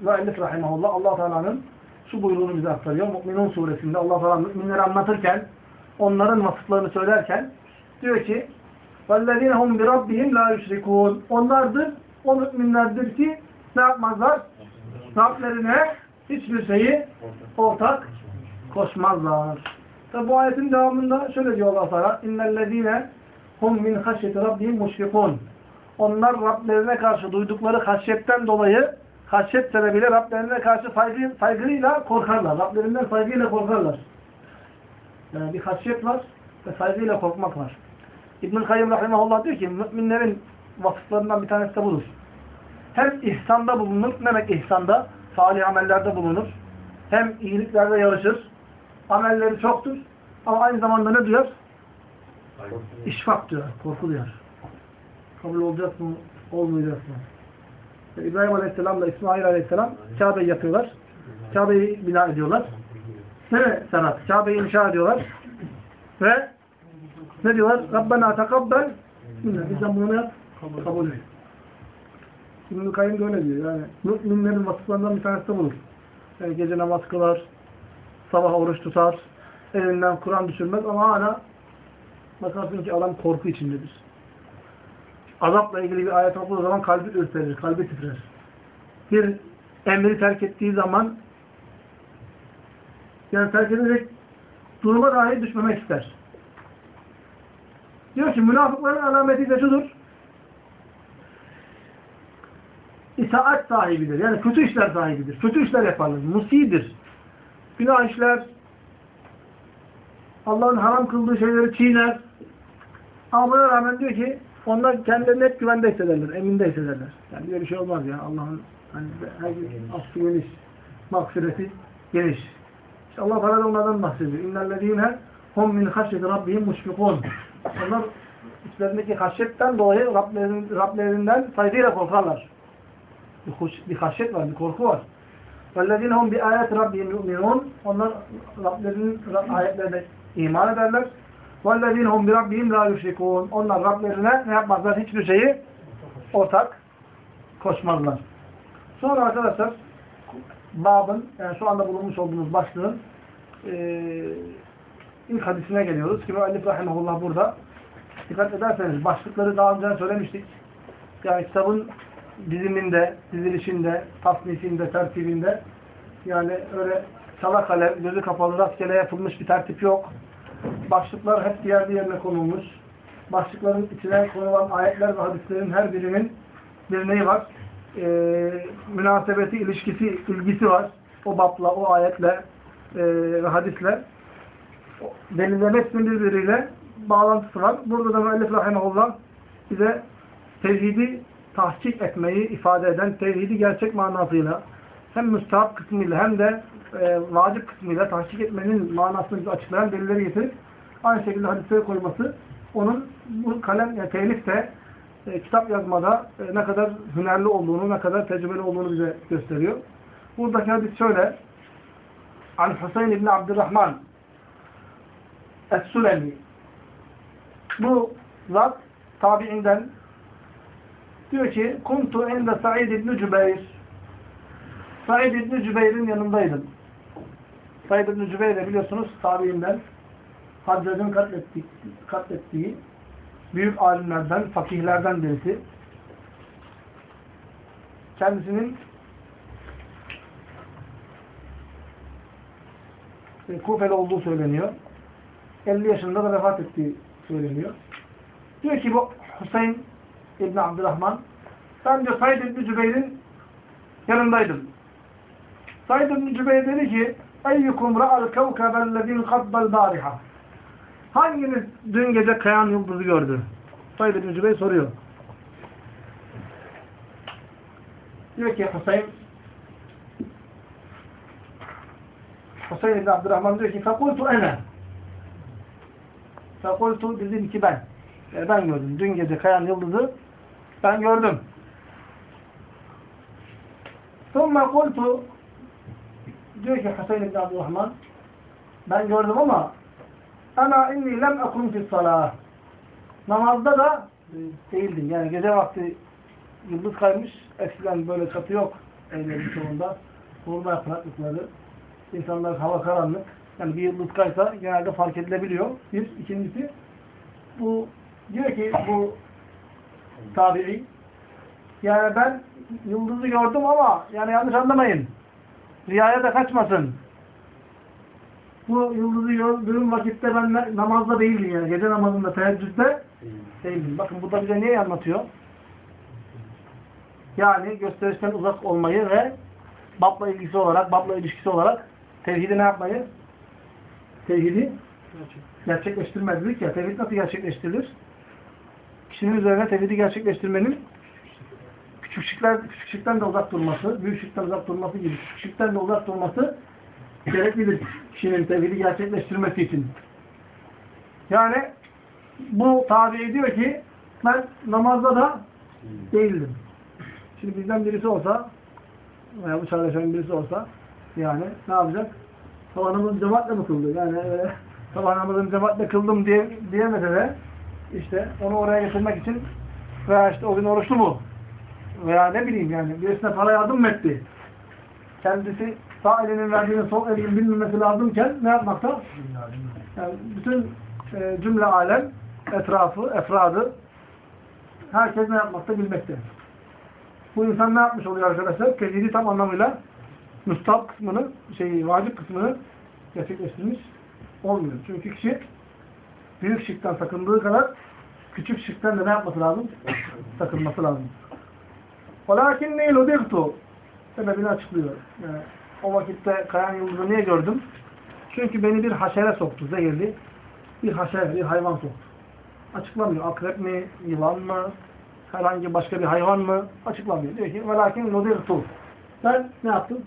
müellif rahimahullah Allah Teala'nın şu buyruğunu bize aktarıyor. Mü'minun suresinde Allah Teala müminleri anlatırken onların vasıflarını söylerken diyor ki وَالَّذ۪ينَ هُمْ بِرَبِّهِمْ لَا يُشْرِكُونَ Onlardır, o müminlerdir ki ne yapmazlar? Rablerine hiçbir şeyi ortak koşmazlar. Tabi bu ayetin devamında şöyle diyor Allah Teala اِنَّ hum min haşyeti rabbihim muşfikun. Onlar Rablerine karşı duydukları haşyetten dolayı haşyet sebebiyle Rablerine karşı saygı, saygıyla korkarlar. Rablerinden saygıyla korkarlar. Yani bir haşyet var ve saygıyla korkmak var. İbnül Kayyum Rahimahullah diyor ki müminlerin vasıflarından bir tanesi de budur. Hem ihsanda bulunur. Ne demek ihsanda? Salih amellerde bulunur. Hem iyiliklerde yarışır. Amelleri çoktur. Ama aynı zamanda ne duyar? İşfak duyar. Korku duyar. Kabul olacak mı? Olmayacak mı? İbrahim Aleyhisselam'la İsmail Aleyhisselam Kabe'yi yapıyorlar. Kabe'yi bina ediyorlar. Ne sanat? Kabe'yi inşa ediyorlar. Ve ne diyorlar? Rabbena tekabbel minna. Bizden bunu yap? Kabul et. İbn-i Kayyum da öyle diyor. Yani müminlerin vasıflarından bir tanesi de budur. Yani gece namaz kılar, sabah oruç tutar, elinden Kur'an düşürmez ama hala bakarsın ki adam korku içindedir. Azapla ilgili bir ayet okuduğu zaman kalbi ürperir, kalbi titrer. Bir emri terk ettiği zaman yani terk edecek duruma dahi düşmemek ister. Diyor ki münafıkların alameti de şudur. İtaat sahibidir. Yani kötü işler sahibidir. Kötü işler yaparlar. Musidir. Günah işler. Allah'ın haram kıldığı şeyleri çiğner. Ama buna rağmen diyor ki onlar kendilerini hep güvende hissederler. Eminde hissederler. Yani böyle bir şey olmaz ya. Allah'ın hani her affı geniş. Mağfireti geniş. İşte Allah Teala da onlardan bahsediyor. İnnellezîne hum min haşyeti rabbihim muşfikûn. Onlar içlerindeki haşyetten dolayı Rablerin, Rablerinden saygıyla korkarlar. Bir, hoş, bir haşyet var, bir korku var. وَالَّذِينَ هُمْ بِآيَاتِ رَبِّهِمْ يُؤْمِنُونَ Onlar Rablerinin ayetlerine iman ederler. وَالَّذِينَ هُمْ بِرَبِّهِمْ لَا يُشْرِكُونَ Onlar Rablerine ne yapmazlar? Hiçbir şeyi ortak koşmazlar. Sonra arkadaşlar babın, yani şu anda bulunmuş olduğumuz başlığın e, ilk hadisine geliyoruz. Ki Müellif Rahimahullah burada. Dikkat ederseniz başlıkları daha önce söylemiştik. Yani kitabın diziminde, dizilişinde, tasnifinde, tertibinde yani öyle çala kalem, gözü kapalı rastgele yapılmış bir tertip yok. Başlıklar hep diğer yerine konulmuş. Başlıkların içine konulan ayetler ve hadislerin her birinin bir neyi var? Ee, münasebeti, ilişkisi, ilgisi var. O bapla, o ayetle e, ve hadisle. Delillerin hepsinin birbiriyle bağlantısı var. Burada da müellif rahimahullah bize tevhidi tahkik etmeyi ifade eden tevhidi gerçek manasıyla hem müstahap kısmıyla hem de e, vacip kısmıyla tahkik etmenin manasını açıklayan delilleri getirip aynı şekilde hadisleri koyması onun bu kalem yani telif de e, kitap yazmada e, ne kadar hünerli olduğunu, ne kadar tecrübeli olduğunu bize gösteriyor. Buradaki hadis şöyle. An Hüseyin İbni Abdurrahman Es-Sulemi. Bu zat tabiinden diyor ki kuntu inde Said İbni Cübeyr Said İbni Cübeyr'in yanındaydım. Said İbni Cübeyr biliyorsunuz tabiinden Haccac'ın katlettiği, katlettiği büyük alimlerden, fakihlerden birisi. Kendisinin Kufeli olduğu söyleniyor. 50 yaşında da vefat ettiği söyleniyor. Diyor ki bu Hüseyin İbni Abdurrahman ben diyor Said İbni Cübeyr'in yanındaydım. Said İbni Cübeyr dedi ki Eyyukum ra'al kevkebellezî kabbel bâriha Hanginiz dün gece kayan yıldızı gördü? Said İbni Cübeyr soruyor. Diyor ki Hüseyin Hüseyin İbni Abdurrahman diyor ki fekultu ene fekultu dedim ki ben e, ben gördüm. Dün gece kayan yıldızı ben gördüm. Sonra kultu diyor ki Hüseyin İbni Abdurrahman ben gördüm ama ana inni lem ekun fi salah namazda da değildim. Yani gece vakti yıldız kaymış. Eskiden böyle çatı yok evlerin çoğunda. Kurma yapraklıkları. İnsanlar hava karanlık. Yani bir yıldız kaysa genelde fark edilebiliyor. Bir. ikincisi bu diyor ki bu tabi'i yani ben yıldızı gördüm ama yani yanlış anlamayın. Riyaya da kaçmasın. Bu yıldızı gördüğüm vakitte ben na- namazda değildim yani. Gece namazında, teheccüde değildim. Bakın bu da bize neyi anlatıyor? Yani gösterişten uzak olmayı ve babla ilgisi olarak, babla ilişkisi olarak tevhidi ne yapmayı? Tevhidi gerçekleştirmez dedik ya. Tevhid nasıl gerçekleştirilir? Kişinin üzerine tevhidi gerçekleştirmenin küçükçükler, küçükçükten de uzak durması, büyükçükten uzak durması gibi küçükçükten de uzak durması gereklidir kişinin tevhidi gerçekleştirmesi için. Yani bu tabi diyor ki ben namazda da değildim. Şimdi bizden birisi olsa veya bu çalışan birisi olsa yani ne yapacak? Sabah namazını cemaatle mi kıldı? Yani öyle sabah namazını cemaatle kıldım diye, diyemese de işte onu oraya getirmek için veya işte o gün oruçlu mu? Veya ne bileyim yani birisine para yardım mı etti? Kendisi sağ elinin verdiğini sol elinin bilmemesi lazımken ne yapmakta? Yani bütün e, cümle alem etrafı, efradı herkes ne yapmakta bilmekte. Bu insan ne yapmış oluyor arkadaşlar? Tevhidi tam anlamıyla müstahap kısmını, şey, vacip kısmını gerçekleştirmiş olmuyor. Çünkü kişi büyük şirkten sakındığı kadar küçük şirkten de ne yapması lazım? Sakınması lazım. وَلَاكِنْ نَيْلُ دِغْتُ Sebebini açıklıyor. Yani o vakitte kayan yıldızı niye gördüm? Çünkü beni bir haşere soktu, zehirli. Bir haşere, bir hayvan soktu. Açıklamıyor. Akrep mi, yılan mı, herhangi başka bir hayvan mı? Açıklamıyor. Diyor ki وَلَاكِنْ نُدِرْتُ Ben ne yaptım?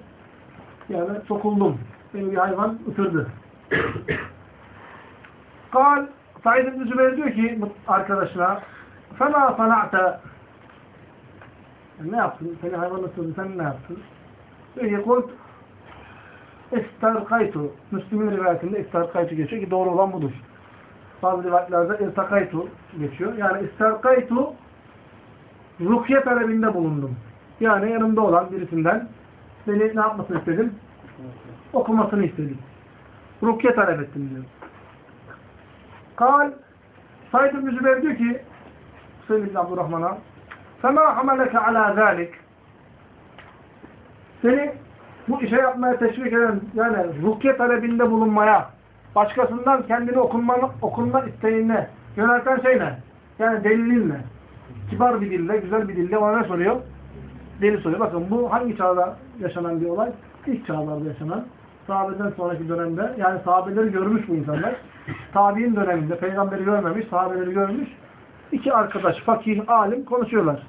Yani sokuldum. Beni bir hayvan ısırdı. Kal Said İbni Zübeyir diyor ki bu arkadaşına فَمَا صَنَعْتَ ne yaptın? Seni hayvan ısırdı. Sen ne yaptın? Diyor ki kult İsterkaytu. Müslüm'ün rivayetinde İsterkaytu geçiyor ki doğru olan budur. Bazı rivayetlerde İrtakaytu geçiyor. Yani İsterkaytu rukiye talebinde bulundum. Yani yanımda olan birisinden beni ne yapmasını istedim? Okumasını istedim. Rukiye talep ettim diyor. Kal Said ibn diyor ki Hüseyin ibn Abdurrahman'a فَمَا حَمَلَكَ عَلَى ذَٰلِكَ Seni bu işe yapmaya teşvik eden yani rukiye talebinde bulunmaya başkasından kendini okunma, okunma isteğine yönelten şey ne? Yani delilin ne? Kibar bir dille, güzel bir dille ona ne soruyor? Delil soruyor. Bakın bu hangi çağda yaşanan bir olay? İlk çağlarda yaşanan. Sahabeden sonraki dönemde yani sahabeleri görmüş bu insanlar. Tabi'in döneminde peygamberi görmemiş, sahabeleri görmüş. İki arkadaş, fakih, alim konuşuyorlar.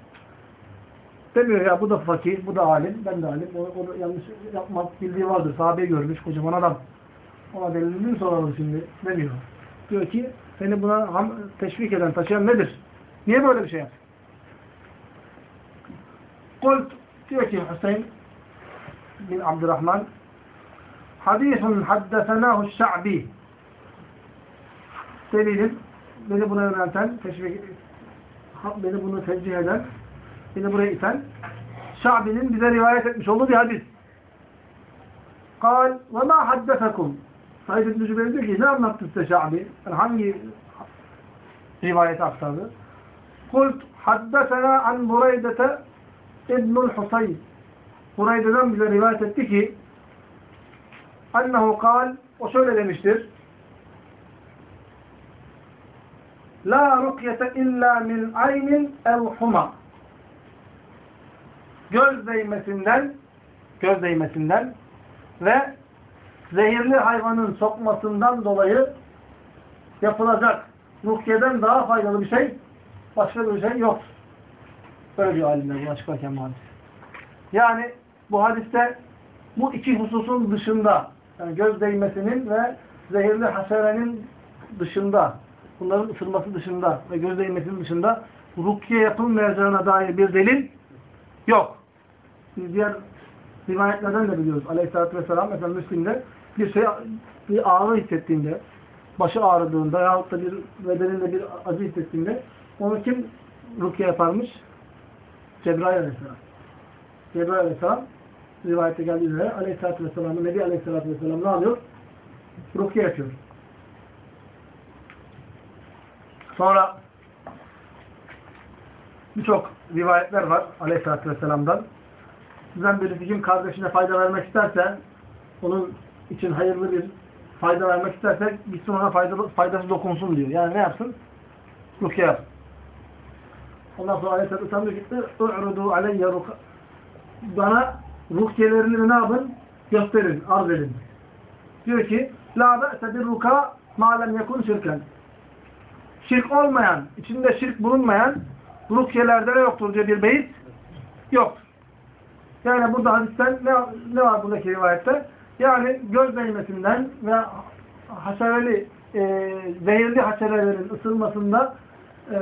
Demiyor ya bu da fakih, bu da alim, ben de alim. O, o da yanlış yapmak bildiği vardır. Sahabeyi görmüş, kocaman adam. Ona delilini mi soralım şimdi? Demiyor. Diyor ki seni buna teşvik eden, taşıyan nedir? Niye böyle bir şey yaptın? Kult diyor ki Hüseyin bin Abdurrahman Hadisun haddesenahu şa'bi Delilin beni buna yönelten, teşvik beni bunu tevcih eden, beni buraya iten Şa'bi'nin bize rivayet etmiş olduğu bir hadis. Ve ma haddefekum Said İbn-i Cübeyr diyor ki ne anlattı size Şa'bi? Yani hangi rivayeti aktardı? Kult haddesena an Bureydete İbnül Husayn Bureyde'den bize rivayet etti ki ennehu kal o şöyle demiştir La rukyete illa min aynin ev huma. Göz değmesinden göz değmesinden ve zehirli hayvanın sokmasından dolayı yapılacak rukyeden daha faydalı bir şey başka bir şey yoktur. Böyle diyor alimler bunu açıklarken bu hadis. Yani bu hadiste bu iki hususun dışında yani göz değmesinin ve zehirli haşerenin dışında bunların ısırması dışında ve göz değmesinin dışında rukiye yapılmayacağına dair bir delil yok. Biz diğer rivayetlerden de biliyoruz. Aleyhisselatü Vesselam mesela Müslim'de bir şey bir ağrı hissettiğinde başı ağrıdığında yahut da bir bedeninde bir acı hissettiğinde onu kim rukiye yaparmış? Cebrail Aleyhisselam. Cebrail Aleyhisselam rivayette geldiği üzere Aleyhisselatü Vesselam'ın Nebi Aleyhisselatü Vesselam ne yapıyor? Rukiye yapıyor. Sonra birçok rivayetler var Aleyhisselatü Vesselam'dan. Sizden birisi kim kardeşine fayda vermek isterse onun için hayırlı bir fayda vermek isterse gitsin ona faydalı, faydası dokunsun diyor. Yani ne yapsın? Rukiye yapsın. Ondan sonra Aleyhisselatü Vesselam diyor ki اُعْرُدُوا عَلَيَّ رُكَ Bana ruhiyelerini ne yapın? Gösterin, arz edin. Diyor ki لَا بَأْسَ بِالرُّكَى مَا لَمْ يَكُنْ شِرْكًا Şirk olmayan, içinde şirk bulunmayan rukyelerde ne yoktur diye bir beyiz yoktur. Yani burada hadisten ne, ne var buradaki rivayette? Yani göz değmesinden ve haşereli, e, zehirli haşerelerin ısırmasında e,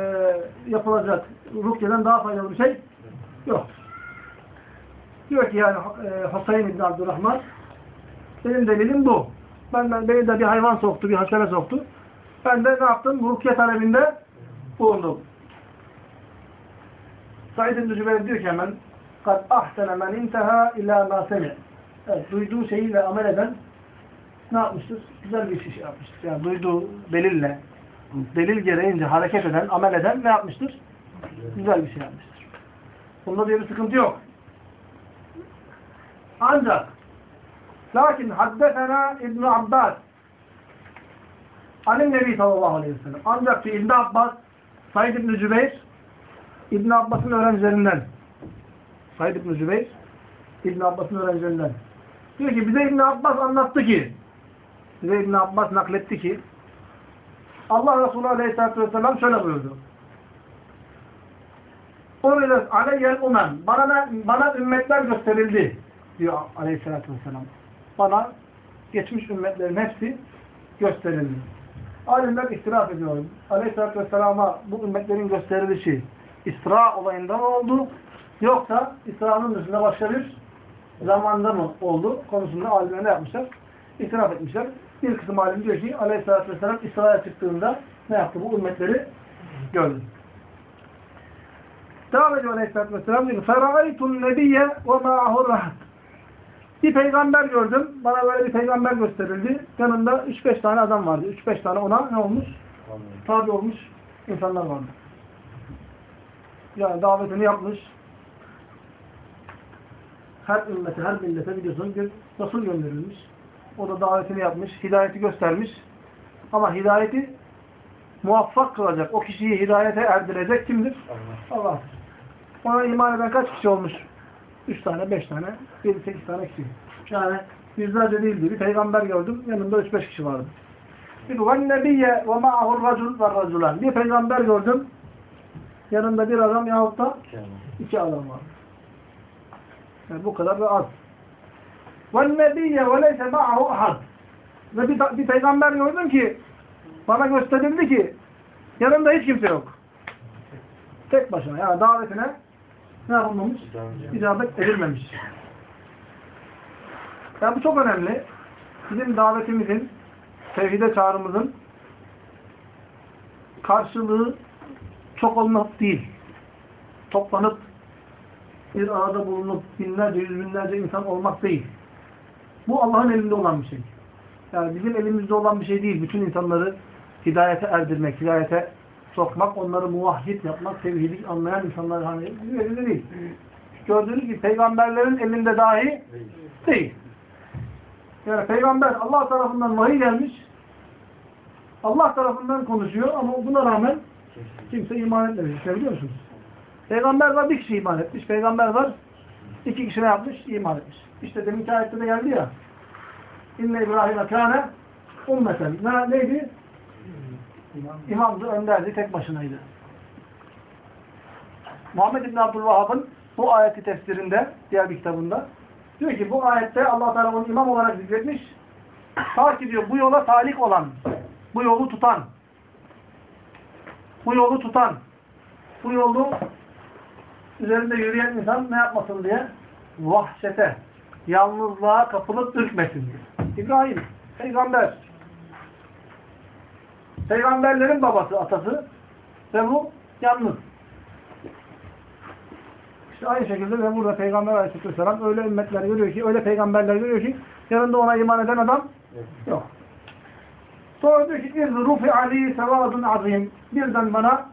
yapılacak rukyeden daha faydalı bir şey yoktur. Diyor ki yani e, Hüseyin İbni Abdurrahman benim delilim bu. Ben, ben, beni de bir hayvan soktu, bir haşere soktu. Ben de ne yaptım? Rukiye talebinde bulundum. Said İbni Cübeyr diyor ki hemen قَدْ أَحْسَنَ مَنْ اِنْتَهَا اِلَى مَا سَمِعْ Evet, duyduğu şeyiyle amel eden ne yapmıştır? Güzel bir iş yapmıştır. Yani duyduğu delille, delil gereğince hareket eden, amel eden ne yapmıştır? Güzel bir şey yapmıştır. Bunda diye bir sıkıntı yok. Ancak lakin haddesena İbn Abbas Alim Nebi sallallahu aleyhi ve sellem. Ancak ki İbn Abbas Said İbn Cübeyr İbn Abbas'ın öğrencilerinden Said İbn Cübeyr İbn Abbas'ın öğrencilerinden. Diyor ki bize İbn Abbas anlattı ki bize İbn Abbas nakletti ki Allah Resulü Aleyhisselatü Vesselam şöyle buyurdu. Urilet aleyyel umem. Bana, bana ümmetler gösterildi diyor Aleyhisselatü Vesselam. Bana geçmiş ümmetlerin hepsi gösterildi. Alimler istiraf ediyor. Aleyhisselatü Vesselam'a bu ümmetlerin gösterilişi İsra olayında mı oldu? Yoksa İsra'nın dışında başka bir zamanda mı oldu? Konusunda alimler ne yapmışlar? İtiraf etmişler. Bir kısım alim diyor ki Aleyhisselatü Vesselam İsra'ya çıktığında ne yaptı? Bu ümmetleri gördü. Devam ediyor Aleyhisselatü Vesselam diyor. فَرَأَيْتُ النَّبِيَّ وَمَعَهُ الرَّحَدْ bir peygamber gördüm. Bana böyle bir peygamber gösterildi. Yanında 3-5 tane adam vardı. 3-5 tane ona ne olmuş? Tabi olmuş insanlar vardı. Yani davetini yapmış. Her ümmete, her millete biliyorsun bir Resul gönderilmiş. O da davetini yapmış, hidayeti göstermiş. Ama hidayeti muvaffak kılacak, o kişiyi hidayete erdirecek kimdir? Allah. Allah. Ona iman eden kaç kişi olmuş? Üç tane, beş tane, yedi, sekiz tane kişi. Yani yüzlerce değildi. Bir peygamber gördüm, yanımda üç beş kişi vardı. Bir vennebiyye ve ma'ahur racul ve raculan. Bir peygamber gördüm, yanımda bir adam yahut da iki adam var. Yani bu kadar da az. Vennebiyye ve leyse ma'ahu ahad. Ve bir, bir peygamber gördüm ki, bana gösterildi ki, yanımda hiç kimse yok. Tek başına, yani davetine ne yapılmamış? İcabet edilmemiş. Yani bu çok önemli. Bizim davetimizin, tevhide çağrımızın karşılığı çok olmak değil. Toplanıp bir arada bulunup binlerce, yüz binlerce insan olmak değil. Bu Allah'ın elinde olan bir şey. Yani bizim elimizde olan bir şey değil. Bütün insanları hidayete erdirmek, hidayete sokmak, onları muvahhid yapmak, tevhidi anlayan insanlar hani elinde değil. Gördüğünüz gibi peygamberlerin elinde dahi değil. Yani peygamber Allah tarafından vahiy gelmiş, Allah tarafından konuşuyor ama buna rağmen Kimse iman etmemiş. İşte biliyor musunuz? Peygamber var bir kişi iman etmiş. Peygamber var iki kişi ne yapmış? İman etmiş. İşte deminki ayette de geldi ya. İnne İbrahim'e kâne ummeten. Ne, neydi? İmamdı, önderdi, tek başınaydı. Muhammed İbn Abdülvahhab'ın bu ayeti tefsirinde, diğer bir kitabında diyor ki bu ayette Allah Teala onu imam olarak zikretmiş. Ta ki diyor bu yola talik olan, bu yolu tutan, bu yolu tutan, bu yolu üzerinde yürüyen insan ne yapmasın diye vahşete, yalnızlığa kapılıp ürkmesin diye. İbrahim, peygamber. Peygamberlerin babası, atası ve bu yalnız. İşte aynı şekilde de burada Peygamber Aleyhisselam öyle ümmetler görüyor ki, öyle peygamberler görüyor ki yanında ona iman eden adam yok. Sonra diyor ki iz rufi ali sevadun azim. Birden bana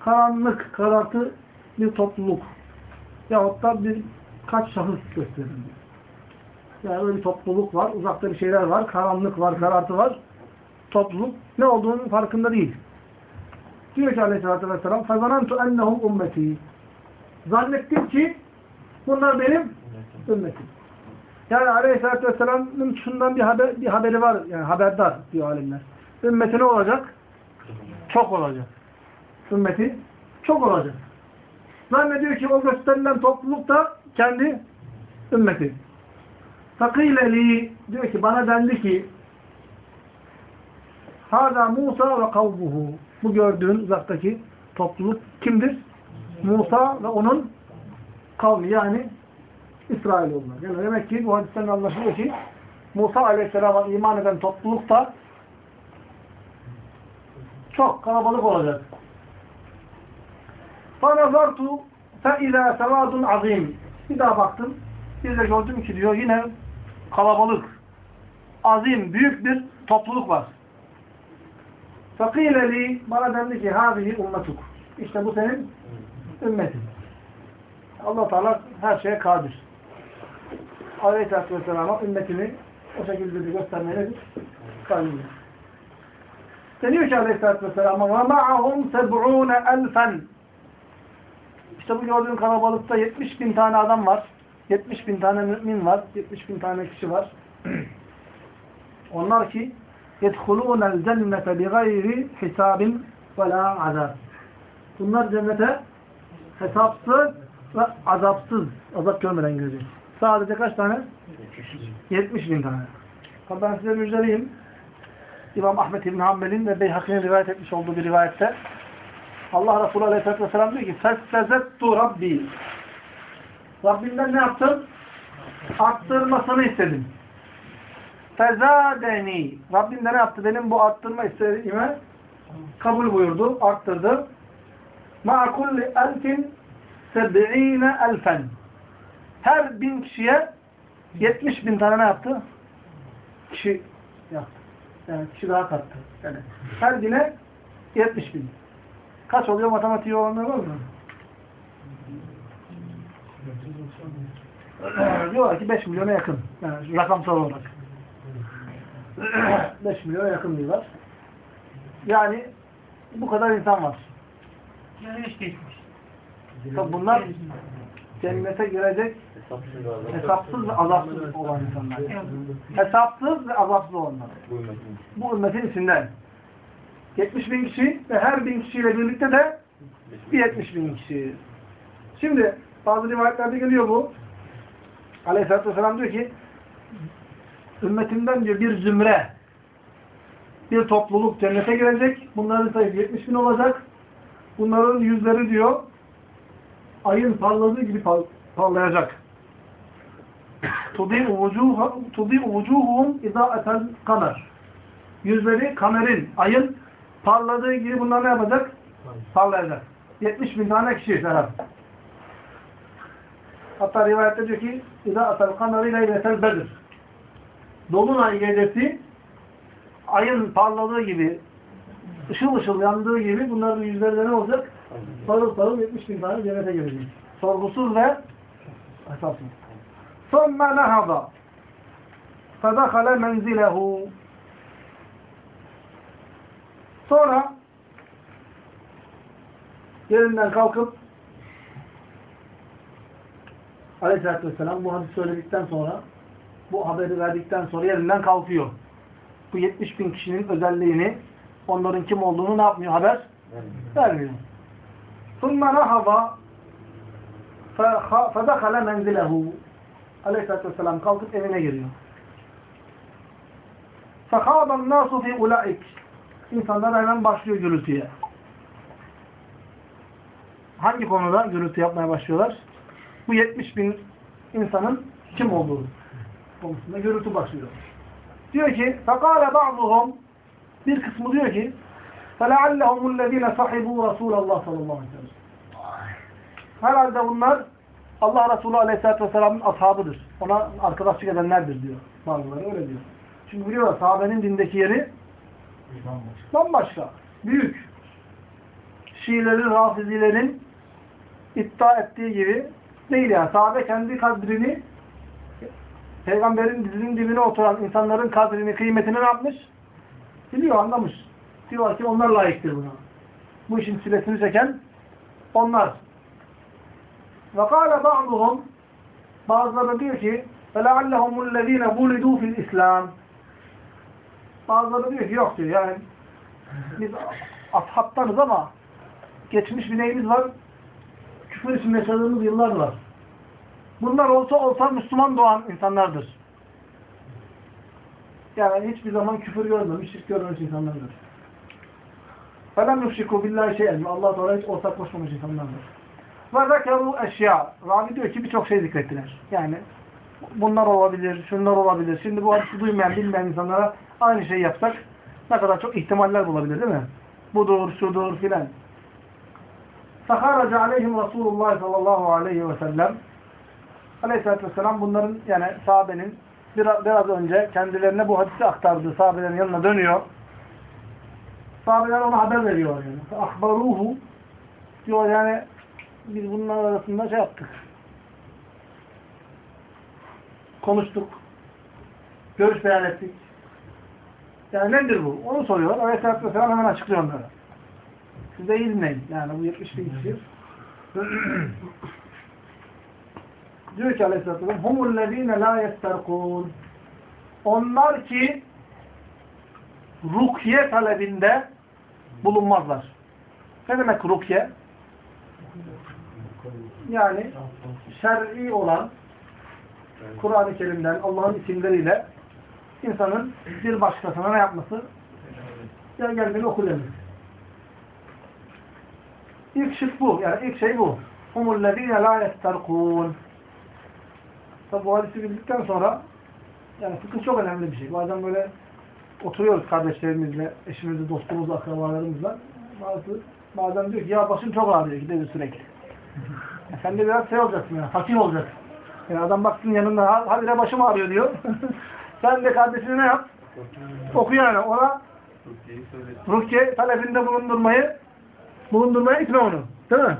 karanlık, karartı bir topluluk yahut da bir kaç şahıs gösterildi. Yani öyle bir topluluk var, uzakta bir şeyler var, karanlık var, karartı var Topluluk ne olduğunun farkında değil. Diyor ki aleyhissalatü vesselam فَزَنَنْتُ اَنَّهُمْ اُمَّتِي Zannettim ki bunlar benim ümmetim. Yani aleyhissalatü vesselamın şundan bir, haber, bir haberi var, yani haberdar diyor alimler. Ümmeti ne olacak? Çok olacak. Ümmeti çok olacak. Zannediyor ki o gösterilen topluluk da kendi ümmeti. Fakileli diyor ki bana dendi ki Hâzâ Musa ve kavmuhu. Bu gördüğün uzaktaki topluluk kimdir? Musa ve onun kavmi yani İsrailoğullar. Yani demek ki bu hadisten anlaşılıyor ki Musa Aleyhisselam'a iman eden topluluk da çok kalabalık olacak. فَنَظَرْتُ فَاِذَا سَوَادٌ azim. Bir daha baktım. Bir de gördüm ki diyor yine kalabalık, azim, büyük bir topluluk var. فَقِيلَ لِي Bana dendi ki هَذِهِ ummetuk. İşte bu senin ümmetin. allah Teala her şeye kadir. Aleyhisselatü Vesselam'a ümmetini o şekilde bir göstermeye nedir? Kadir. Deniyor ki Aleyhisselatü Vesselam'a وَمَعَهُمْ سَبْعُونَ أَلْفًا İşte bu gördüğün kalabalıkta 70 bin tane adam var. 70 bin tane mümin var. 70 bin tane kişi var. Onlar ki يَدْخُلُونَ الْجَنَّةَ بِغَيْرِ حِسَابٍ وَلَا عَذَابٍ Bunlar cennete hesapsız ve azapsız, azap görmeden girecek. Sadece kaç tane? 70 bin tane. Tabi ben size müjdeleyeyim. İmam Ahmet İbn Hanbel'in ve Beyhaki'nin rivayet etmiş olduğu bir rivayette Allah Resulü Aleyhisselatü Vesselam diyor ki فَسْتَزَتْتُ Rabbi Rabbimden ne yaptım? Arttırmasını istedim. Fezadeni. Rabbim de ne yaptı? Benim bu arttırma istediğime kabul buyurdu, arttırdı. Ma kulli elfin seb'ine elfen. Her bin kişiye 70 bin tane ne yaptı? Kişi yaptı. Yani kişi daha kattı. Yani her bine 70 bin. Kaç oluyor matematiği olanlar var mı? Diyorlar ki 5 milyona yakın. Yani rakamsal olarak. 5 milyona yakın diyorlar. Yani bu kadar insan var. Yani hiç geçmiş. Tabi bunlar cennete girecek hesapsız ve azapsız olan insanlar. Hesapsız ve azapsız olanlar. Bu ümmetin içinden. 70 bin kişi ve her bin kişiyle birlikte de bir 70 bin kişi. Şimdi bazı rivayetlerde geliyor bu. Aleyhisselatü Vesselam diyor ki ümmetimden diyor bir zümre bir topluluk cennete girecek. Bunların sayısı 70 bin olacak. Bunların yüzleri diyor ayın parladığı gibi parlayacak. Tudibu vucuhum izâ etel kamer. Yüzleri kamerin, ayın parladığı gibi bunlar ne yapacak? Parlayacak. 70 bin tane kişi herhalde. Hatta rivayette diyor ki izâ etel kamer ile iletel bedir. Dolunay gecesi ayın parladığı gibi ışıl ışıl yandığı gibi bunların yüzlerinde ne olacak? Parıl parıl 70 bin tane cennete girecek. Sorgusuz ve hesapsız. ثُمَّ نَهَضَ فَدَخَلَ مَنْزِلَهُ Sonra yerinden kalkıp Aleyhisselatü Vesselam bu hadis söyledikten sonra bu haberi verdikten sonra yerinden kalkıyor. Bu 70 bin kişinin özelliğini onların kim olduğunu ne yapmıyor haber? Vermiyor. ثُمَّ نَهَضَ فَدَخَلَ مَنْزِلَهُ Aleyhisselatü Vesselam kalkıp evine giriyor. فَخَاضَ النَّاسُ فِي اُولَٰئِكِ İnsanlar hemen başlıyor gürültüye. Hangi konuda gürültü yapmaya başlıyorlar? Bu 70 bin insanın kim olduğu konusunda gürültü başlıyor. Diyor ki فَقَالَ بَعْضُهُمْ Bir kısmı diyor ki فَلَعَلَّهُمُ الَّذ۪ينَ صَحِبُوا رَسُولَ اللّٰهِ sallallahu aleyhi ve sellem Herhalde bunlar Allah Resulü Aleyhisselatü Vesselam'ın ashabıdır. Ona arkadaşlık edenlerdir diyor. Bazıları öyle diyor. Çünkü biliyorlar sahabenin dindeki yeri bambaşka. Büyük. Şiilerin, Rafizilerin iddia ettiği gibi değil yani. Sahabe kendi kadrini Peygamberin dizinin dibine oturan insanların kadrini, kıymetini ne yapmış? Biliyor, anlamış. Diyor ki onlar layıktır buna. Bu işin silesini çeken onlar. Ve kâle ba'duhum bazıları diyor ki فَلَعَلَّهُمُ الَّذ۪ينَ بُلِدُوا فِي الْإِسْلَامِ Bazıları diyor ki yok diyor yani biz ashabtanız ama geçmiş bir neyimiz var? Küfür için yaşadığımız yıllar var. Bunlar olsa olsa Müslüman doğan insanlardır. Yani hiçbir zaman küfür görmemiş, şirk görmemiş insanlardır. فَلَمْ يُشْرِكُوا بِاللّٰهِ شَيْئًا Allah Teala hiç ortak koşmamış insanlardır. وَذَكَرُوا eşya. Rabi diyor ki birçok şey zikrettiler. Yani bunlar olabilir, şunlar olabilir. Şimdi bu hadisi duymayan, bilmeyen insanlara aynı şeyi yapsak ne kadar çok ihtimaller bulabilir değil mi? Budur, şudur filan. فَخَرَجَ عَلَيْهِمْ Resulullah sallallahu aleyhi ve sellem Aleyhisselatü Vesselam bunların yani sahabenin biraz, biraz önce kendilerine bu hadisi aktardığı sahabelerin yanına dönüyor. Sahabeler ona haber veriyor yani. Ahbaruhu diyor yani biz bunlar arasında şey yaptık. Konuştuk. Görüş beyan ettik. Yani nedir bu? Onu soruyor. Aleyhisselatü Vesselam hemen açıklıyor onlara. Siz de dinleyin. Yani bu 70 bin kişi. Diyor ki Aleyhisselatü Vesselam هُمُ الَّذ۪ينَ لَا يَسْتَرْقُونَ Onlar ki rukiye talebinde bulunmazlar. Ne demek rukiye? Yani şer'i olan Kur'an-ı Kerim'den Allah'ın isimleriyle insanın bir başkasına ne yapması? Ya gel beni oku demesi. İlk şık bu. Yani ilk şey bu. هُمُ الَّذ۪ينَ لَا يَسْتَرْقُونَ Tabi bu hadisi bildikten sonra yani fıkıh çok önemli bir şey. Bazen böyle oturuyoruz kardeşlerimizle, eşimizle, dostumuzla, akrabalarımızla. Bazı, bazen diyor ki ya başım çok ağrıyor gidiyor sürekli. Ya sen de biraz şey olacaksın ya, fakir olacaksın. Yani adam baksın yanında habire başım ağrıyor diyor. sen de kardeşine ne yap? Oku yani ona rukiye talebinde bulundurmayı bulundurmaya itme onu. Değil mi?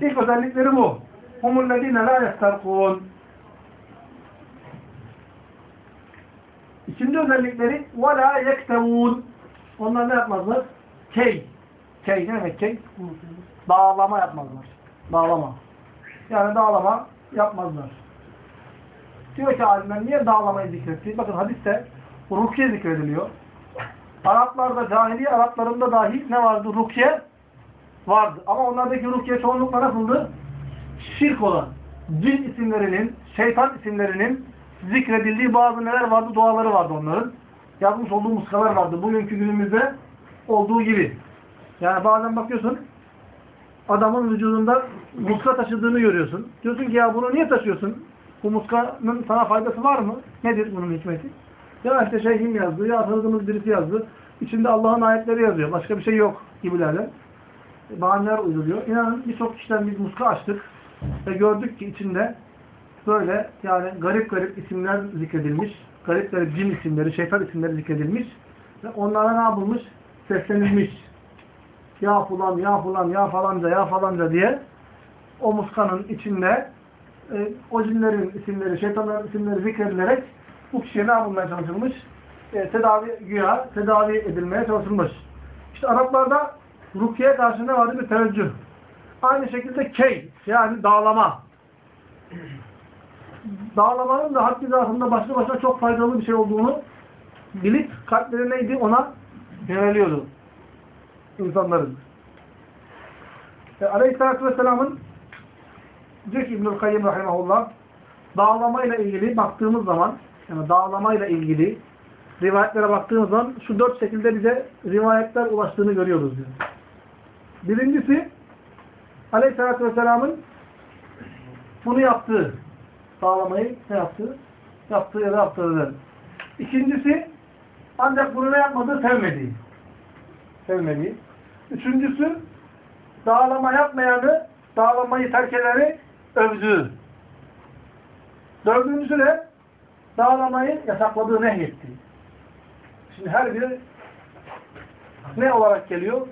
İlk özellikleri bu. Humullezine la yestarkun. İkinci özellikleri la yektevun. Onlar ne yapmazlar? Key. Key ne demek key? Dağlama yapmazlar. Dağlama. Yani dağlama yapmazlar. Diyor ki alimler niye dağlamayı zikretti? Bakın hadiste rukiye zikrediliyor. Araplarda, cahiliye Araplarında dahi ne vardı? Rukiye vardı. Ama onlardaki rukiye çoğunlukla nasıldı? Şirk olan, cin isimlerinin, şeytan isimlerinin zikredildiği bazı neler vardı? Duaları vardı onların. Yazmış olduğu muskalar vardı. Bugünkü günümüzde olduğu gibi. Yani bazen bakıyorsun adamın vücudunda muska taşıdığını görüyorsun. Diyorsun ki ya bunu niye taşıyorsun? Bu muskanın sana faydası var mı? Nedir bunun hikmeti? Ya işte şeyhim yazdı, ya tanıdığımız birisi yazdı. İçinde Allah'ın ayetleri yazıyor. Başka bir şey yok gibilerden. Bahaneler uyduluyor. İnanın birçok kişiden biz muska açtık ve gördük ki içinde böyle yani garip garip isimler zikredilmiş. Garip garip cin isimleri, şeytan isimleri zikredilmiş. Ve onlara ne yapılmış? Seslenilmiş. Ya fulan, ya fulan, ya falanca, ya falanca diye o muskanın içinde e, o cinlerin isimleri, şeytanların isimleri zikredilerek bu kişiye ne yapılmaya çalışılmış? E, tedavi, güya tedavi edilmeye çalışılmış. İşte Araplarda rukiye karşı ne vardı? Bir teveccüh. Aynı şekilde key yani dağlama. Dağlamanın da haddi zatında başlı başına çok faydalı bir şey olduğunu bilip kalpleri neydi ona yöneliyordu insanların. E, Aleyhisselatü Vesselam'ın diyor ki İbnül Kayyum Rahimahullah dağlamayla ilgili baktığımız zaman yani dağlamayla ilgili rivayetlere baktığımız zaman şu dört şekilde bize rivayetler ulaştığını görüyoruz diyor. Birincisi Aleyhisselatü Vesselam'ın bunu yaptığı dağlamayı ne yaptığı? Yaptığı ya da yaptırdığı. İkincisi ancak bunu ne yapmadığı sevmediği. Sevmediği. Üçüncüsü dağlama yapmayanı, dağlamayı terk edeni övdüğü. Dördüncüsü de dağlamayı yasakladığı, nehyettiği. Şimdi her biri ne olarak geliyor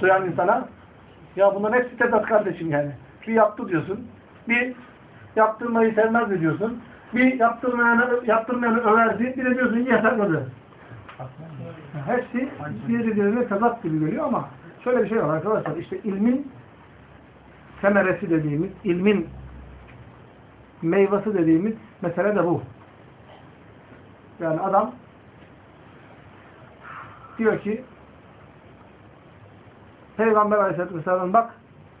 duyan insana? Ya bunların hepsi tezat kardeşim yani. Bir yaptı diyorsun. Bir yaptırmayı sevmez diyorsun. Bir yaptırmayanı, yaptırmayanı överdi. Bir de diyorsun ki yasakladı. Hepsi birbirine tezat gibi geliyor ama şöyle bir şey var arkadaşlar. İşte ilmin semeresi dediğimiz, ilmin meyvesi dediğimiz mesele de bu. Yani adam diyor ki Peygamber Aleyhisselatü Vesselam bak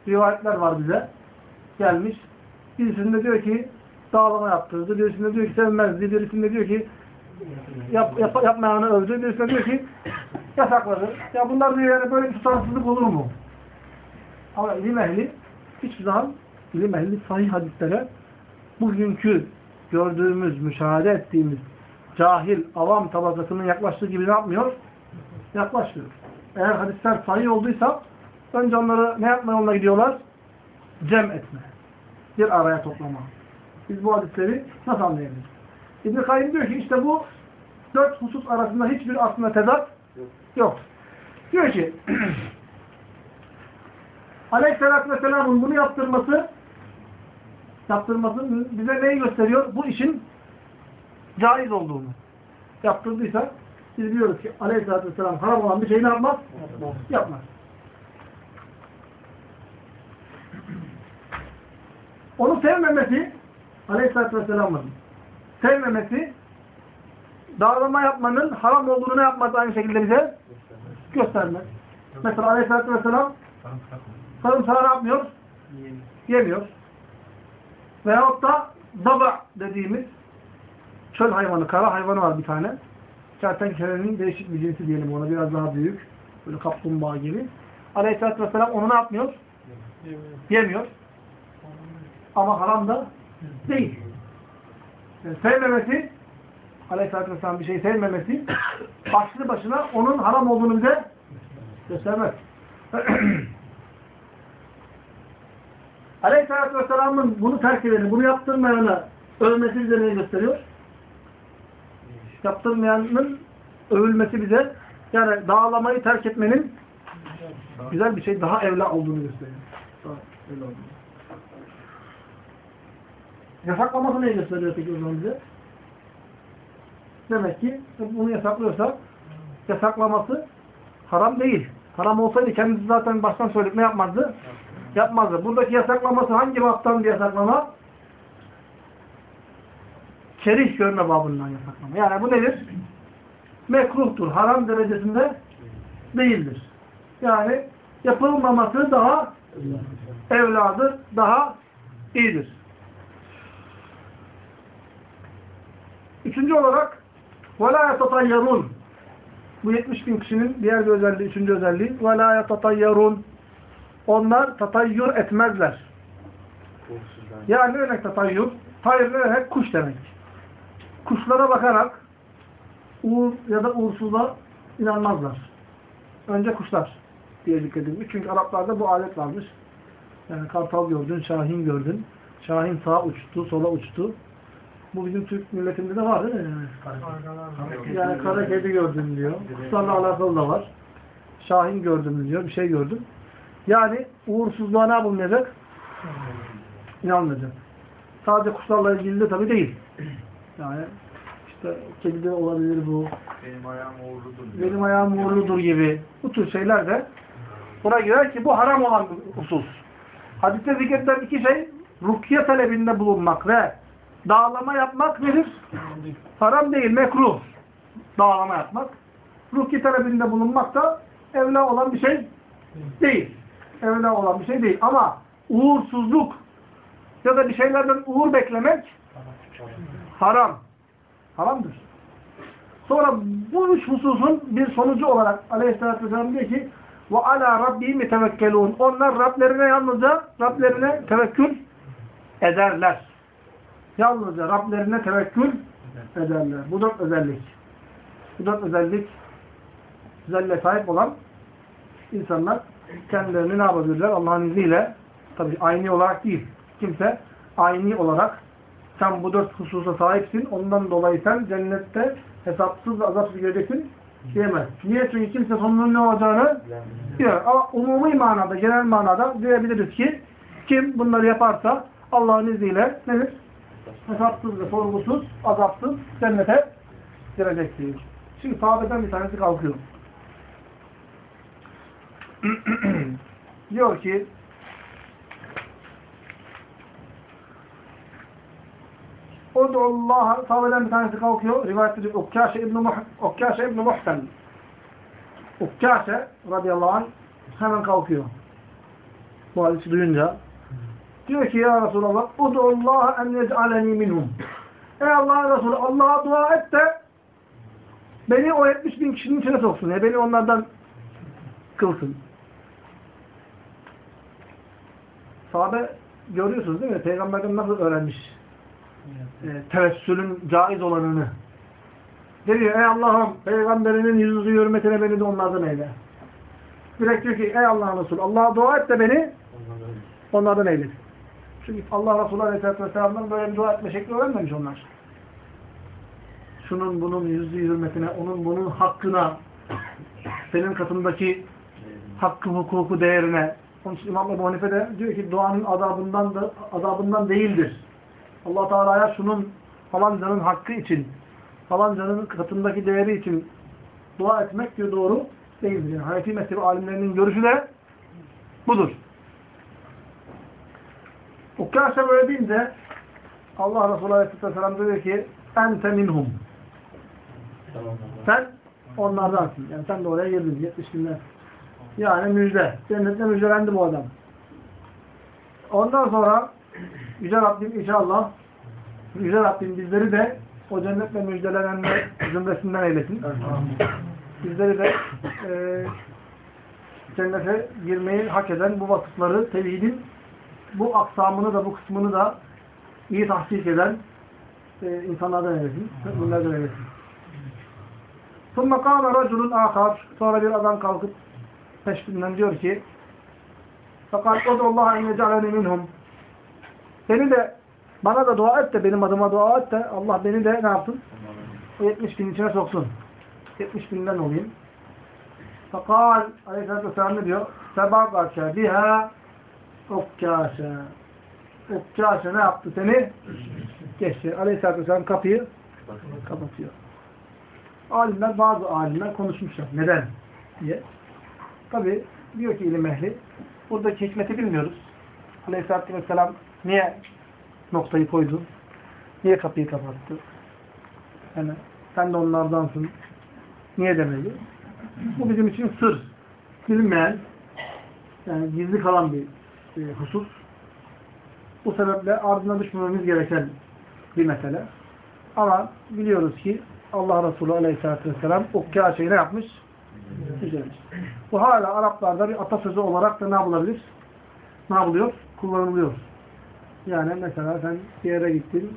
rivayetler var bize gelmiş. Birisinde diyor ki dağlama yaptırdı. Birisinde diyor ki sevmezdi. Birisinde diyor ki yap, yap, yapmayanı övdü. Birisinde diyor ki yasakladı. Ya bunlar diyor yani böyle bir tutarsızlık olur mu? Ama ilim ehli hiçbir zaman ilim ehli sahih hadislere bugünkü gördüğümüz, müşahede ettiğimiz cahil, avam tabakasının yaklaştığı gibi ne yapmıyor? Yaklaşmıyor. Eğer hadisler sahih olduysa önce onları ne yapma yoluna gidiyorlar? Cem etme. Bir araya toplama. Biz bu hadisleri nasıl anlayabiliriz? İbn-i Kayyum diyor ki işte bu dört husus arasında hiçbir aslında tezat yok. Diyor ki Aleyhisselatü Vesselam'ın bunu yaptırması yaptırması bize neyi gösteriyor? Bu işin caiz olduğunu. Yaptırdıysa biz biliyoruz ki Aleyhisselatü Vesselam haram olan bir şeyi ne yapmaz? Yapmaz. Onu sevmemesi Aleyhisselatü Vesselam'ın sevmemesi davranma yapmanın haram olduğunu ne yapmaz aynı şekilde bize göstermez. Mesela Aleyhisselatü Vesselam sarımsağı ne yapmıyor? Yemiyor. Veyahut da daba dediğimiz çöl hayvanı, kara hayvanı var bir tane. Kertenkelenin değişik bir cinsi diyelim ona. Biraz daha büyük. Böyle kaplumbağa gibi. Aleyhisselatü Vesselam onu ne yapmıyor? Yemiyor. Ama haram da değil. Yani sevmemesi Aleyhisselatü Vesselam bir şey sevmemesi başlı başına onun haram olduğunu bize göstermez. Aleyhisselatü Vesselam'ın bunu terk edeni, bunu yaptırmayanı övmesi bize neyi gösteriyor? Yaptırmayanın övülmesi bize yani dağlamayı terk etmenin güzel bir şey, daha evla olduğunu gösteriyor. Daha evla olduğunu. Yasaklaması neyi gösteriyor peki o zaman bize? Demek ki bunu yasaklıyorsa yasaklaması haram değil. Haram olsaydı kendisi zaten baştan söyleyip ne yapmazdı? Yapmazdı. Buradaki yasaklaması hangi baptan bir yasaklama? Kerih görme babından yasaklama. Yani bu nedir? Mekruhtur. Haram derecesinde değildir. Yani yapılmaması daha evladır, daha iyidir. Üçüncü olarak وَلَا يَتَطَيَّرُونَ Bu 70 bin kişinin diğer bir özelliği, üçüncü özelliği وَلَا يَتَطَيَّرُونَ Onlar tatayyur etmezler. Yani ne demek tatayyur? Hayır ne demek? Kuş demek. Kuşlara bakarak uğur ya da uğursuzluğa inanmazlar. Önce kuşlar diye zikredilmiş. Çünkü Araplarda bu alet varmış. Yani kartal gördün, şahin gördün. Şahin sağa uçtu, sola uçtu. Bu bizim Türk milletinde de var değil mi? Yani, yani kara kedi gördüm diyor. Kuşlarla alakalı da var. Şahin gördüm diyor. Bir şey gördüm. Yani uğursuzluğa ne yapılmayacak? İnanmayacak. Sadece kuşlarla ilgili de tabii değil. Yani işte kedi de olabilir bu. Benim ayağım uğurludur. Benim ayağım uğurludur gibi. Bu tür şeyler de buna girer ki bu haram olan bir husus. Hadiste zikredilen iki şey rukiye talebinde bulunmak ve dağlama yapmak nedir? Haram değil, mekruh. Dağlama yapmak. Rukiye talebinde bulunmak da evla olan bir şey değil. Evla olan bir şey değil. Ama uğursuzluk ya da bir şeylerden uğur beklemek haram. Haramdır. Sonra bu üç hususun bir sonucu olarak Aleyhisselatü Vesselam diyor ki ve ala rabbihim tevekkelun. Onlar Rablerine yalnızca Rablerine tevekkül ederler. Yalnızca Rablerine tevekkül ederler. Bu dört özellik. Bu dört özellik özelliğe sahip olan insanlar kendilerini ne yapabilirler? Allah'ın izniyle tabi aynı olarak değil. Kimse aynı olarak sen bu dört hususa sahipsin. Ondan dolayı sen cennette hesapsız ve azapsız göreceksin diyemez. Niye? Çünkü kimse sonunun ne olacağını diyor. Ama umumi manada, genel manada diyebiliriz ki kim bunları yaparsa Allah'ın izniyle nedir? Hesapsız ve sorgusuz, azapsız cennete girecektir. Şimdi sahabeden bir tanesi kalkıyor. diyor ki Odu Allah sahabeden bir tanesi kalkıyor. Rivayet ediyor. Ukkaşe İbn-i Muh İbn-i Muhsen. Ukkaşe radıyallahu anh hemen kalkıyor. Bu hadisi duyunca. Diyor ki ya Resulallah Udu Allah en yec'aleni minhum. Ey Allah Resulü Allah'a dua et de beni o 70 bin kişinin içine soksun. Ya beni onlardan kılsın. Sahabe görüyorsunuz değil mi? Peygamberden nasıl öğrenmiş? E, tevessülün caiz olanını. Diyor ey Allah'ım peygamberinin yüzü hürmetine beni de onlardan eyle. Direkt diyor ki ey Allah'ın Resulü Allah'a dua et de beni onlardan eylesin. Çünkü Allah Resulü Aleyhisselatü Vesselam'dan böyle bir dua etme şekli öğrenmemiş onlar. Şunun bunun yüzü hürmetine, onun bunun hakkına, senin katındaki hakkı, hukuku, değerine. Onun için İmam Ebu Hanife de diyor ki duanın adabından da adabından değildir allah Teala'ya şunun falancanın hakkı için, falancanın katındaki değeri için dua etmek diyor doğru değildir. Yani Hanefi mezhebi alimlerinin görüşü de budur. Ukkaşa böyle deyince Allah Resulü Aleyhisselam diyor ki ente minhum. Sen onlardansın. Yani sen de oraya girdin 70 günden. Yani müjde. Cennette müjdelendi bu adam. Ondan sonra Yüce Rabbim inşallah Yüce Rabbim bizleri de o cennetle müjdelenenler zümresinden eylesin. Bizleri de e, cennete girmeyi hak eden bu vasıfları, tevhidin bu aksamını da bu kısmını da iyi tahsis eden e, insanlardan eylesin. Müminlerden eylesin. ثُمَّ قَامَ رَجُلٌ آخَرٍ Sonra bir adam kalkıp peşinden diyor ki fakat o da Allah en yecaleni minhum Beni de bana da dua et de benim adıma dua et de Allah beni de ne yapsın? O 70 bin içine soksun. 70 binden olayım. Fakal aleyhissalatü vesselam ne diyor? Sebagake biha ukkâşe. Ukkâşe ne yaptı seni? Geçti. Aleyhissalatü vesselam kapıyı kapatıyor. Alimler, bazı alimler konuşmuşlar. Neden? diye. Tabi diyor ki ilim ehli buradaki hikmeti bilmiyoruz. Aleyhisselatü Vesselam niye noktayı koydu? Niye kapıyı kapattı? Yani sen de onlardansın. Niye demeli? Bu bizim için sır. Bilinmeyen, yani gizli kalan bir e, husus. Bu sebeple ardına düşmememiz gereken bir mesele. Ama biliyoruz ki Allah Resulü Aleyhisselatü Vesselam o kâşeyi ne yapmış? Güzelmiş. Bu hala Araplarda bir atasözü olarak da ne yapılabilir? Ne yapılıyor? Kullanılıyor. Yani mesela sen bir yere gittin,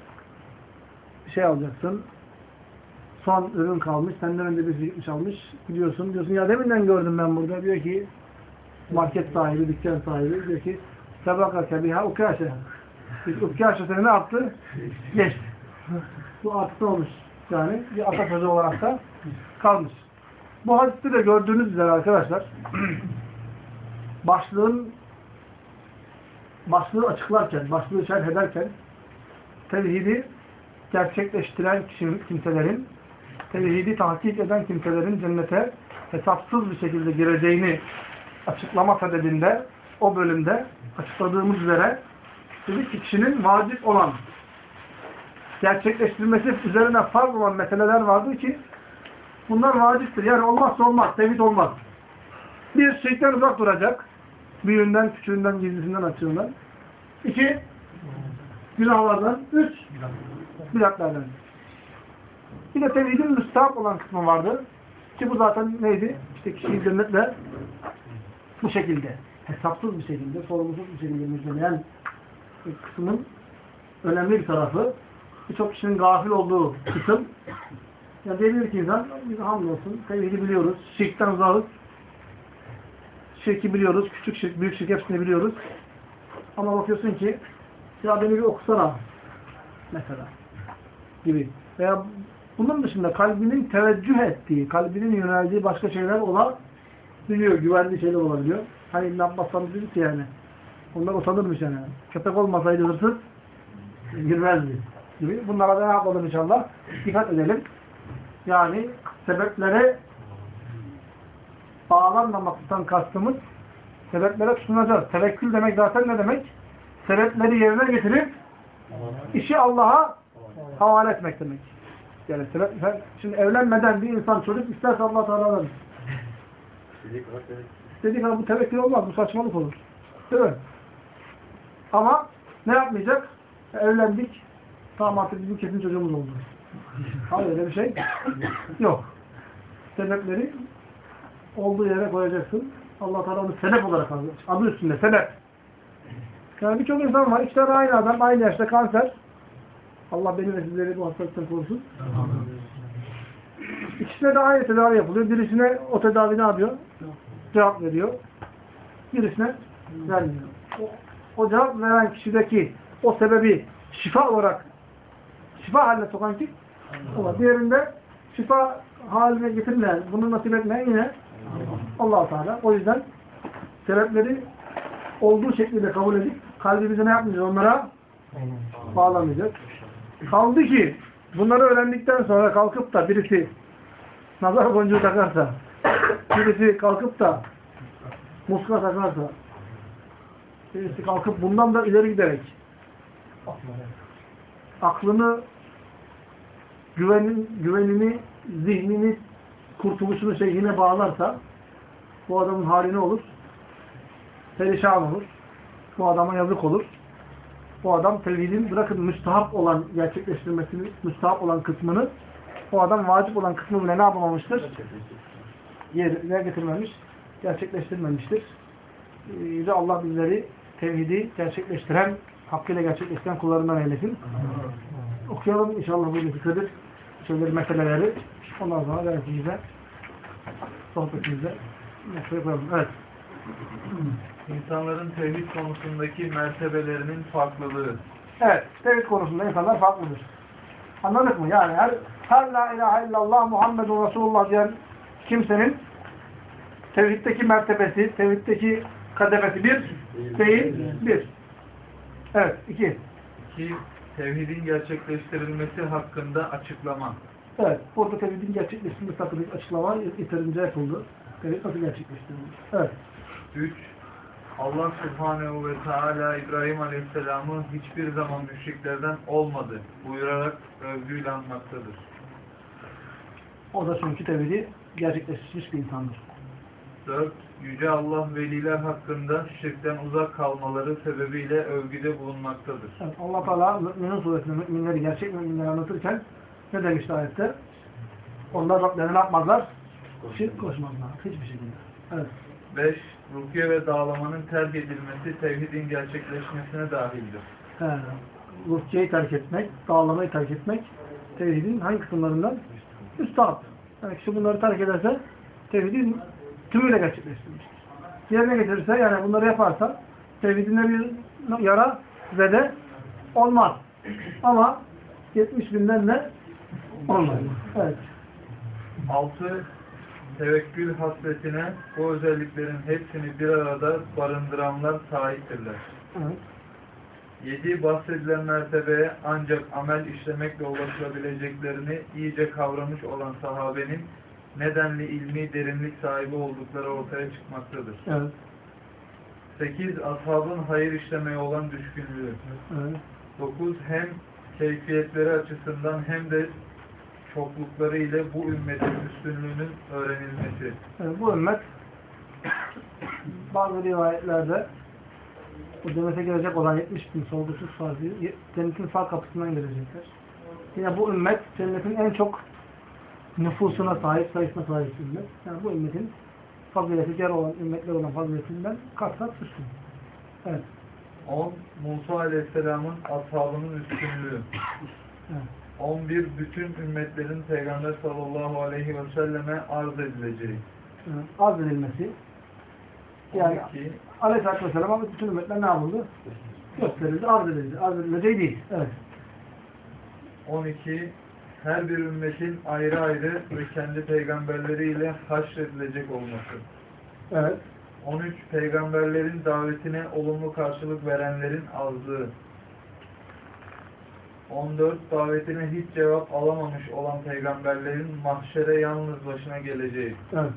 bir şey alacaksın, son ürün kalmış, senden önce birisi gitmiş almış, gidiyorsun, diyorsun ya deminden gördüm ben burada, diyor ki market sahibi, dükkan sahibi, diyor ki sebaka kebiha ukâşe. Ukâşe seni ne yaptı? Geçti. Bu artık olmuş? Yani bir atasözü olarak da kalmış. Bu hadiste de gördüğünüz üzere arkadaşlar başlığın başlığı açıklarken, başlığı şerh ederken tevhidi gerçekleştiren kimselerin, tevhidi tahkik eden kimselerin cennete hesapsız bir şekilde gireceğini açıklama sadedinde o bölümde açıkladığımız üzere dedik ki kişinin vacip olan gerçekleştirilmesi üzerine farz olan meseleler vardır ki bunlar vaciptir. Yani olmazsa olmaz. Tevhid olmaz. Bir, şirkten uzak duracak. Büyüğünden, küçüğünden, gizlisinden, açığından. İki, günahlardan. Üç, bidatlerden. Bir de tevhidin müstahap olan kısmı vardı. Ki bu zaten neydi? İşte kişiyi cennetle bu şekilde, hesapsız bir şekilde, sorumsuz bir şekilde müjdeleyen kısmın önemli bir tarafı. Birçok kişinin gafil olduğu kısım. Ya diyebilir ki insan, biz hamdolsun, tevhidi biliyoruz, şirkten uzağız. Şirki biliyoruz, küçük şirk, büyük şirk hepsini biliyoruz. Ama bakıyorsun ki, ya beni bir okusana mesela gibi. Veya bunun dışında kalbinin teveccüh ettiği, kalbinin yöneldiği başka şeyler olabiliyor. Güvenli şeyler olabiliyor. Hani İbn Abbas'tan ki yani. Onlar utanırmış yani. Köpek olmasaydı hırsız girmezdi. Gibi. Bunlara da ne yapalım inşallah? Dikkat edelim. Yani sebeplere bağlanmamaktan kastımız sebeplere tutunacağız. Tevekkül demek zaten ne demek? Sebepleri yerine getirip işi Allah'a havale etmek demek. Yani sebep, şimdi evlenmeden bir insan çocuk isterse Allah Teala verir. İstediği kadar bu tevekkül olmaz. Bu saçmalık olur. Değil mi? Ama ne yapmayacak? Evlendik. Tamam artık bizim kesin çocuğumuz oldu. Hayır öyle bir şey yok. Sebepleri olduğu yere koyacaksın. Allah Teala onu sebep olarak alıyor. Adı üstünde sebep. Yani birçok insan var. Tane aynı adam, aynı yaşta kanser. Allah beni ve sizleri bu hastalıktan korusun. İkisine de aynı tedavi yapılıyor. Birisine o tedavi ne yapıyor? Cevap veriyor. Birisine vermiyor. O, o cevap veren kişideki o sebebi şifa olarak şifa haline sokan kim? Allah. Diğerinde şifa haline getirmeyen, bunu nasip etmeyen yine allah Teala. O yüzden sebepleri olduğu şekilde kabul edip kalbimize ne yapmayacağız? Onlara bağlamayacağız. Kaldı ki bunları öğrendikten sonra kalkıp da birisi nazar boncuğu takarsa, birisi kalkıp da muska takarsa, birisi kalkıp bundan da ileri giderek aklını, güvenin, güvenini, zihnini, kurtuluşunu şeyhine bağlarsa bu adamın hali ne olur? Perişan olur. Bu adama yazık olur. Bu adam tevhidin bırakın müstahap olan gerçekleştirmesini, müstahap olan kısmını o adam vacip olan kısmı bile ne yapamamıştır? Yerine getirmemiş, gerçekleştirmemiştir. Ee, Yüce Allah bizleri tevhidi gerçekleştiren, hakkıyla gerçekleştiren kullarından eylesin. Okuyalım inşallah bu Kadir şeyleri, meseleleri. Ondan sonra dersimize, sohbetimize koyalım. Evet. İnsanların tevhid konusundaki mertebelerinin farklılığı. Evet, tevhid konusunda insanlar farklıdır. Anladık mı? Yani her, her la ilahe illallah Muhammedun Resulullah diyen kimsenin tevhiddeki mertebesi, tevhiddeki kademesi bir değil, bir. Evet, iki. Ki tevhidin gerçekleştirilmesi hakkında açıklama. Evet, burada tevhidin gerçekleştirilmesi hakkında açıklama yeterince yapıldı. Tevhid nasıl gerçekleştirilmiş? Evet. 3. Allah Subhanehu ve Teala İbrahim Aleyhisselam'ı hiçbir zaman müşriklerden olmadı buyurarak övgüyle anmaktadır. O da çünkü tevhidi gerçekleştirmiş bir insandır. 4. Yüce Allah veliler hakkında şirkten uzak kalmaları sebebiyle övgüde bulunmaktadır. Evet, Allah Teala Mü'minin suresinde müminleri, gerçek müminleri anlatırken ne demişti ayette? Onlar Rablerine ne yapmazlar? Şirk koşmazlar. Hiçbir şekilde. Evet. 5. Rukiye ve dağlamanın terk edilmesi tevhidin gerçekleşmesine dahildir. He. Ruhçeyi terk etmek, dağlamayı terk etmek tevhidin hangi kısımlarından? Üstad. Yani kişi bunları terk ederse tevhidin tümüyle gerçekleştirmiştir. Yerine getirirse yani bunları yaparsa tevhidinde bir yara ve de olmaz. Ama 70 binden de olmaz. Evet. 6. Tevekkül hasletine bu özelliklerin hepsini bir arada barındıranlar sahiptirler. evet. 7. Bahsedilen mertebeye ancak amel işlemekle ulaşılabileceklerini iyice kavramış olan sahabenin nedenli ilmi derinlik sahibi oldukları ortaya çıkmaktadır. Evet. 8. Ashabın hayır işlemeye olan düşkünlüğü. evet. 9. Hem keyfiyetleri açısından hem de çoklukları ile bu ümmetin üstünlüğünün öğrenilmesi. Evet, bu ümmet bazı rivayetlerde o cennete girecek olan 70 bin sorgusuz sahibi cennetin sağ kapısından girecekler. Yine bu ümmet cennetin en çok nüfusuna sahip, sayısına sahip ümmet. Yani bu ümmetin fazileti diğer olan ümmetler olan faziletinden kat kat üstün. Evet. 10. Musa Aleyhisselam'ın ashabının üstünlüğü. evet. 11. Bütün ümmetlerin Peygamber sallallahu aleyhi ve selleme arz edileceği. evet. Arz edilmesi. Yani 12. Aleyhisselatü Vesselam'a bütün ümmetler ne yapıldı? Gösterildi, arz edildi. Arz edileceği değil. Evet. 12. Her bir ümmetin ayrı ayrı ve kendi peygamberleriyle haşredilecek olması. Evet. 13. Peygamberlerin davetine olumlu karşılık verenlerin azlığı. 14. Davetine hiç cevap alamamış olan peygamberlerin mahşere yalnız başına geleceği. Evet.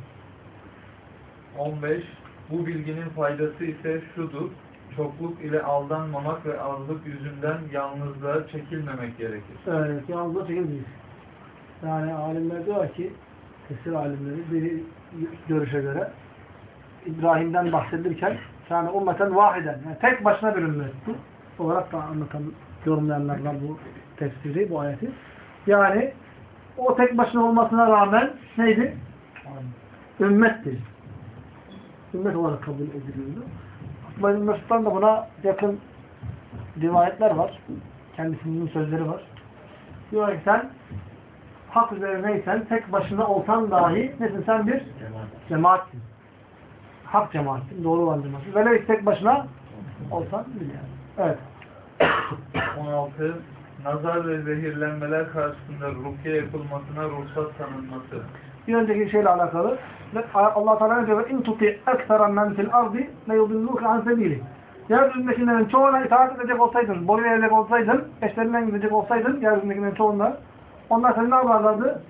15. Bu bilginin faydası ise şudur. Çokluk ile aldanmamak ve azlık yüzünden yalnızlığa çekilmemek gerekir. Evet, yalnızlığa çekilmeyiz. Yani alimler diyor ki, tefsir alimleri bir görüşe göre İbrahim'den bahsedilirken yani ummeten vahiden, yani tek başına bir ümmet bu olarak da anlatan yorumlayanlar var bu tefsiri, bu ayeti. Yani o tek başına olmasına rağmen neydi? Ümmettir. Ümmet olarak kabul ediliyordu. Abdullah bin Mesud'dan da buna yakın rivayetler var. Kendisinin sözleri var. Diyor ki sen hak üzerineysen tek başına olsan dahi nesin sen bir cemaatsin. Hak cemaatsin. Doğru olan cemaatsin. Ki tek başına olsan yani. Evet. 16. Nazar ve zehirlenmeler karşısında rukiye yapılmasına ruhsat tanınması. Bir önceki şeyle alakalı. Allah Teala ne diyor? İn tuti ekseran men fil ardi le yudilluke an sebili. Yeryüzündekilerin çoğuna itaat edecek olsaydın, boyun eğecek olsaydın, eşlerinden gidecek olsaydın, yeryüzündekilerin çoğundan, onlar seni ne yaparlardı?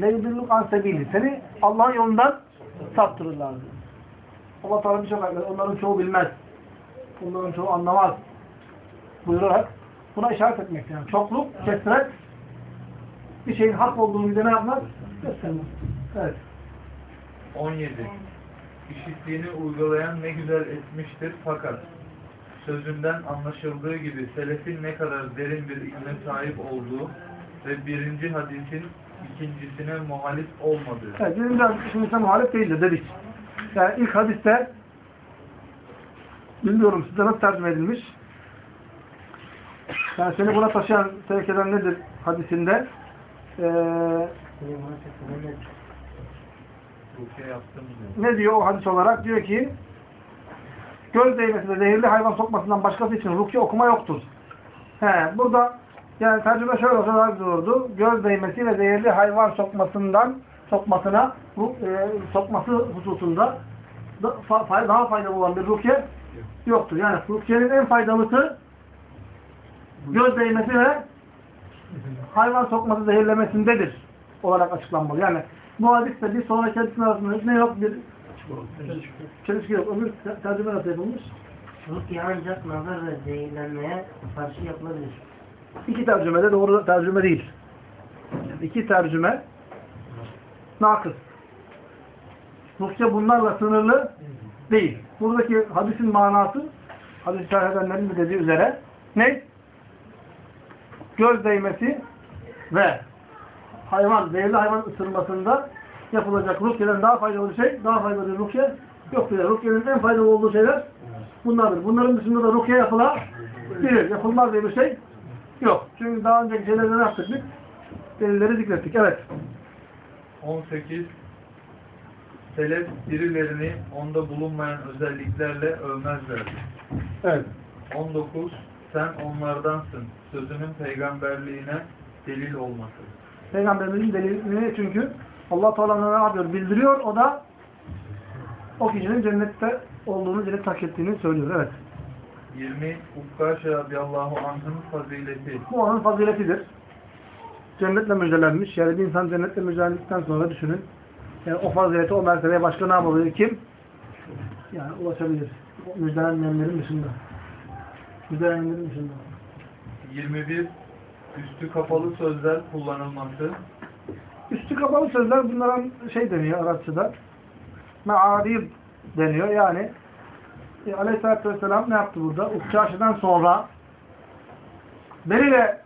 Le yudilluke an sebili. Seni Allah'ın yolundan saptırırlardı. Allah Teala birçok onların çoğu bilmez. Onların çoğu anlamaz. Buyurarak buna işaret etmek yani. Çokluk, kesret, bir şeyin hak olduğunu bize ne yapmaz? Göstermez. Evet. 17. İşittiğini uygulayan ne güzel etmiştir fakat sözünden anlaşıldığı gibi selefin ne kadar derin bir ilme sahip olduğu ve birinci hadisin ikincisine muhalif olmadığı. Evet, birinci hadis işimize muhalif değildir dedik. Yani ilk hadiste bilmiyorum size nasıl tercüme edilmiş. Yani seni buna taşıyan, sevk eden nedir hadisinde? Ee, ne diyor o hadis olarak? Diyor ki göz değmesi ve zehirli hayvan sokmasından başkası için rukiye okuma yoktur. He, burada yani tercüme şöyle olsa daha güzel olurdu. Göz değmesi ve zehirli hayvan sokmasından sokmasına bu e, sokması hususunda da, fa, daha faydalı olan bir rukiye yoktur. Yani rukiyenin en faydalısı göz değmesi ve hayvan sokması zehirlemesindedir olarak açıklanmalı. Yani bu hadisle bir sonraki hadisin arasında ne yok? Bir çelişki yok. Öbür te- tercüme nasıl yapılmış? Rukiye ancak nazar ve zehirlenmeye karşı yapılabilir. İki tercüme de doğru tercüme değil. İki tercüme nakıs. Rusça bunlarla sınırlı değil. Buradaki hadisin manası hadis şerh edenlerin de dediği üzere ne? Göz değmesi ve hayvan, zehirli hayvan ısırmasında yapılacak rukyeden daha faydalı şey, daha faydalı rukye yoktur. Yani rukyenin en faydalı olduğu şeyler bunlardır. Bunların dışında da rukye yapılabilir. Yapılmaz diye bir şey yok. Çünkü daha önceki şeylerde ne yaptık biz? Delilleri zikrettik. Evet. 18. Selef birilerini onda bulunmayan özelliklerle övmezler. Evet. 19. Sen onlardansın. Sözünün peygamberliğine delil olması. Peygamberimizin delilini çünkü Allah Teala ne yapıyor? Bildiriyor. O da o kişinin cennette olduğunu, cennet hak ettiğini söylüyor. Evet. 20. Ukkaşe radıyallahu anh'ın fazileti. Bu onun faziletidir. cennetle müjdelenmiş. Yani bir insan cennetle müjdelendikten sonra düşünün. Yani o fazilete, o mertebeye başka ne yapabilir? Kim? Yani ulaşabilir. Müjdelenmeyenlerin dışında. Müjdelenenlerin dışında. 21. Üstü kapalı sözler kullanılması. Üstü kapalı sözler bunlara şey deniyor Arapçada. Me'arib deniyor. Yani e, Aleyhisselatü Vesselam ne yaptı burada? Ukkaşı'dan sonra beriyle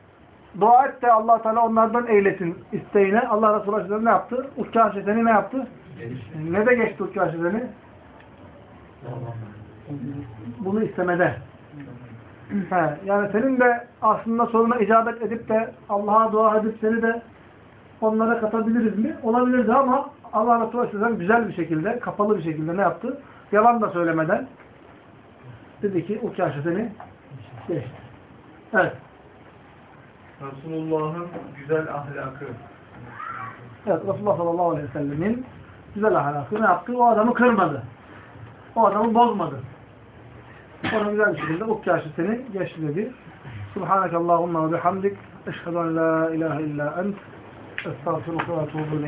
dua et de allah Teala onlardan eylesin isteğine. Allah Resulü Aleyhisselam ne yaptı? Ukkaşı seni ne yaptı? Ne de geçti Ukkaşı seni? Bunu istemede. He, yani senin de aslında soruna icabet edip de Allah'a dua edip seni de onlara katabiliriz mi? Olabilirdi ama Allah Resulü Aleyhisselam güzel bir şekilde, kapalı bir şekilde ne yaptı? Yalan da söylemeden dedi ki o kaşı seni geçti. Evet. Resulullah'ın güzel ahlakı. Evet. Resulullah sallallahu aleyhi ve sellemin güzel ahlakı ne yaptı? O adamı kırmadı. O adamı bozmadı. Onu güzel bir şekilde bu karşı seni geçti Subhanakallahumma ve bihamdik. Eşhedü en la ilahe illa ent. Estağfirullah ve tuğbu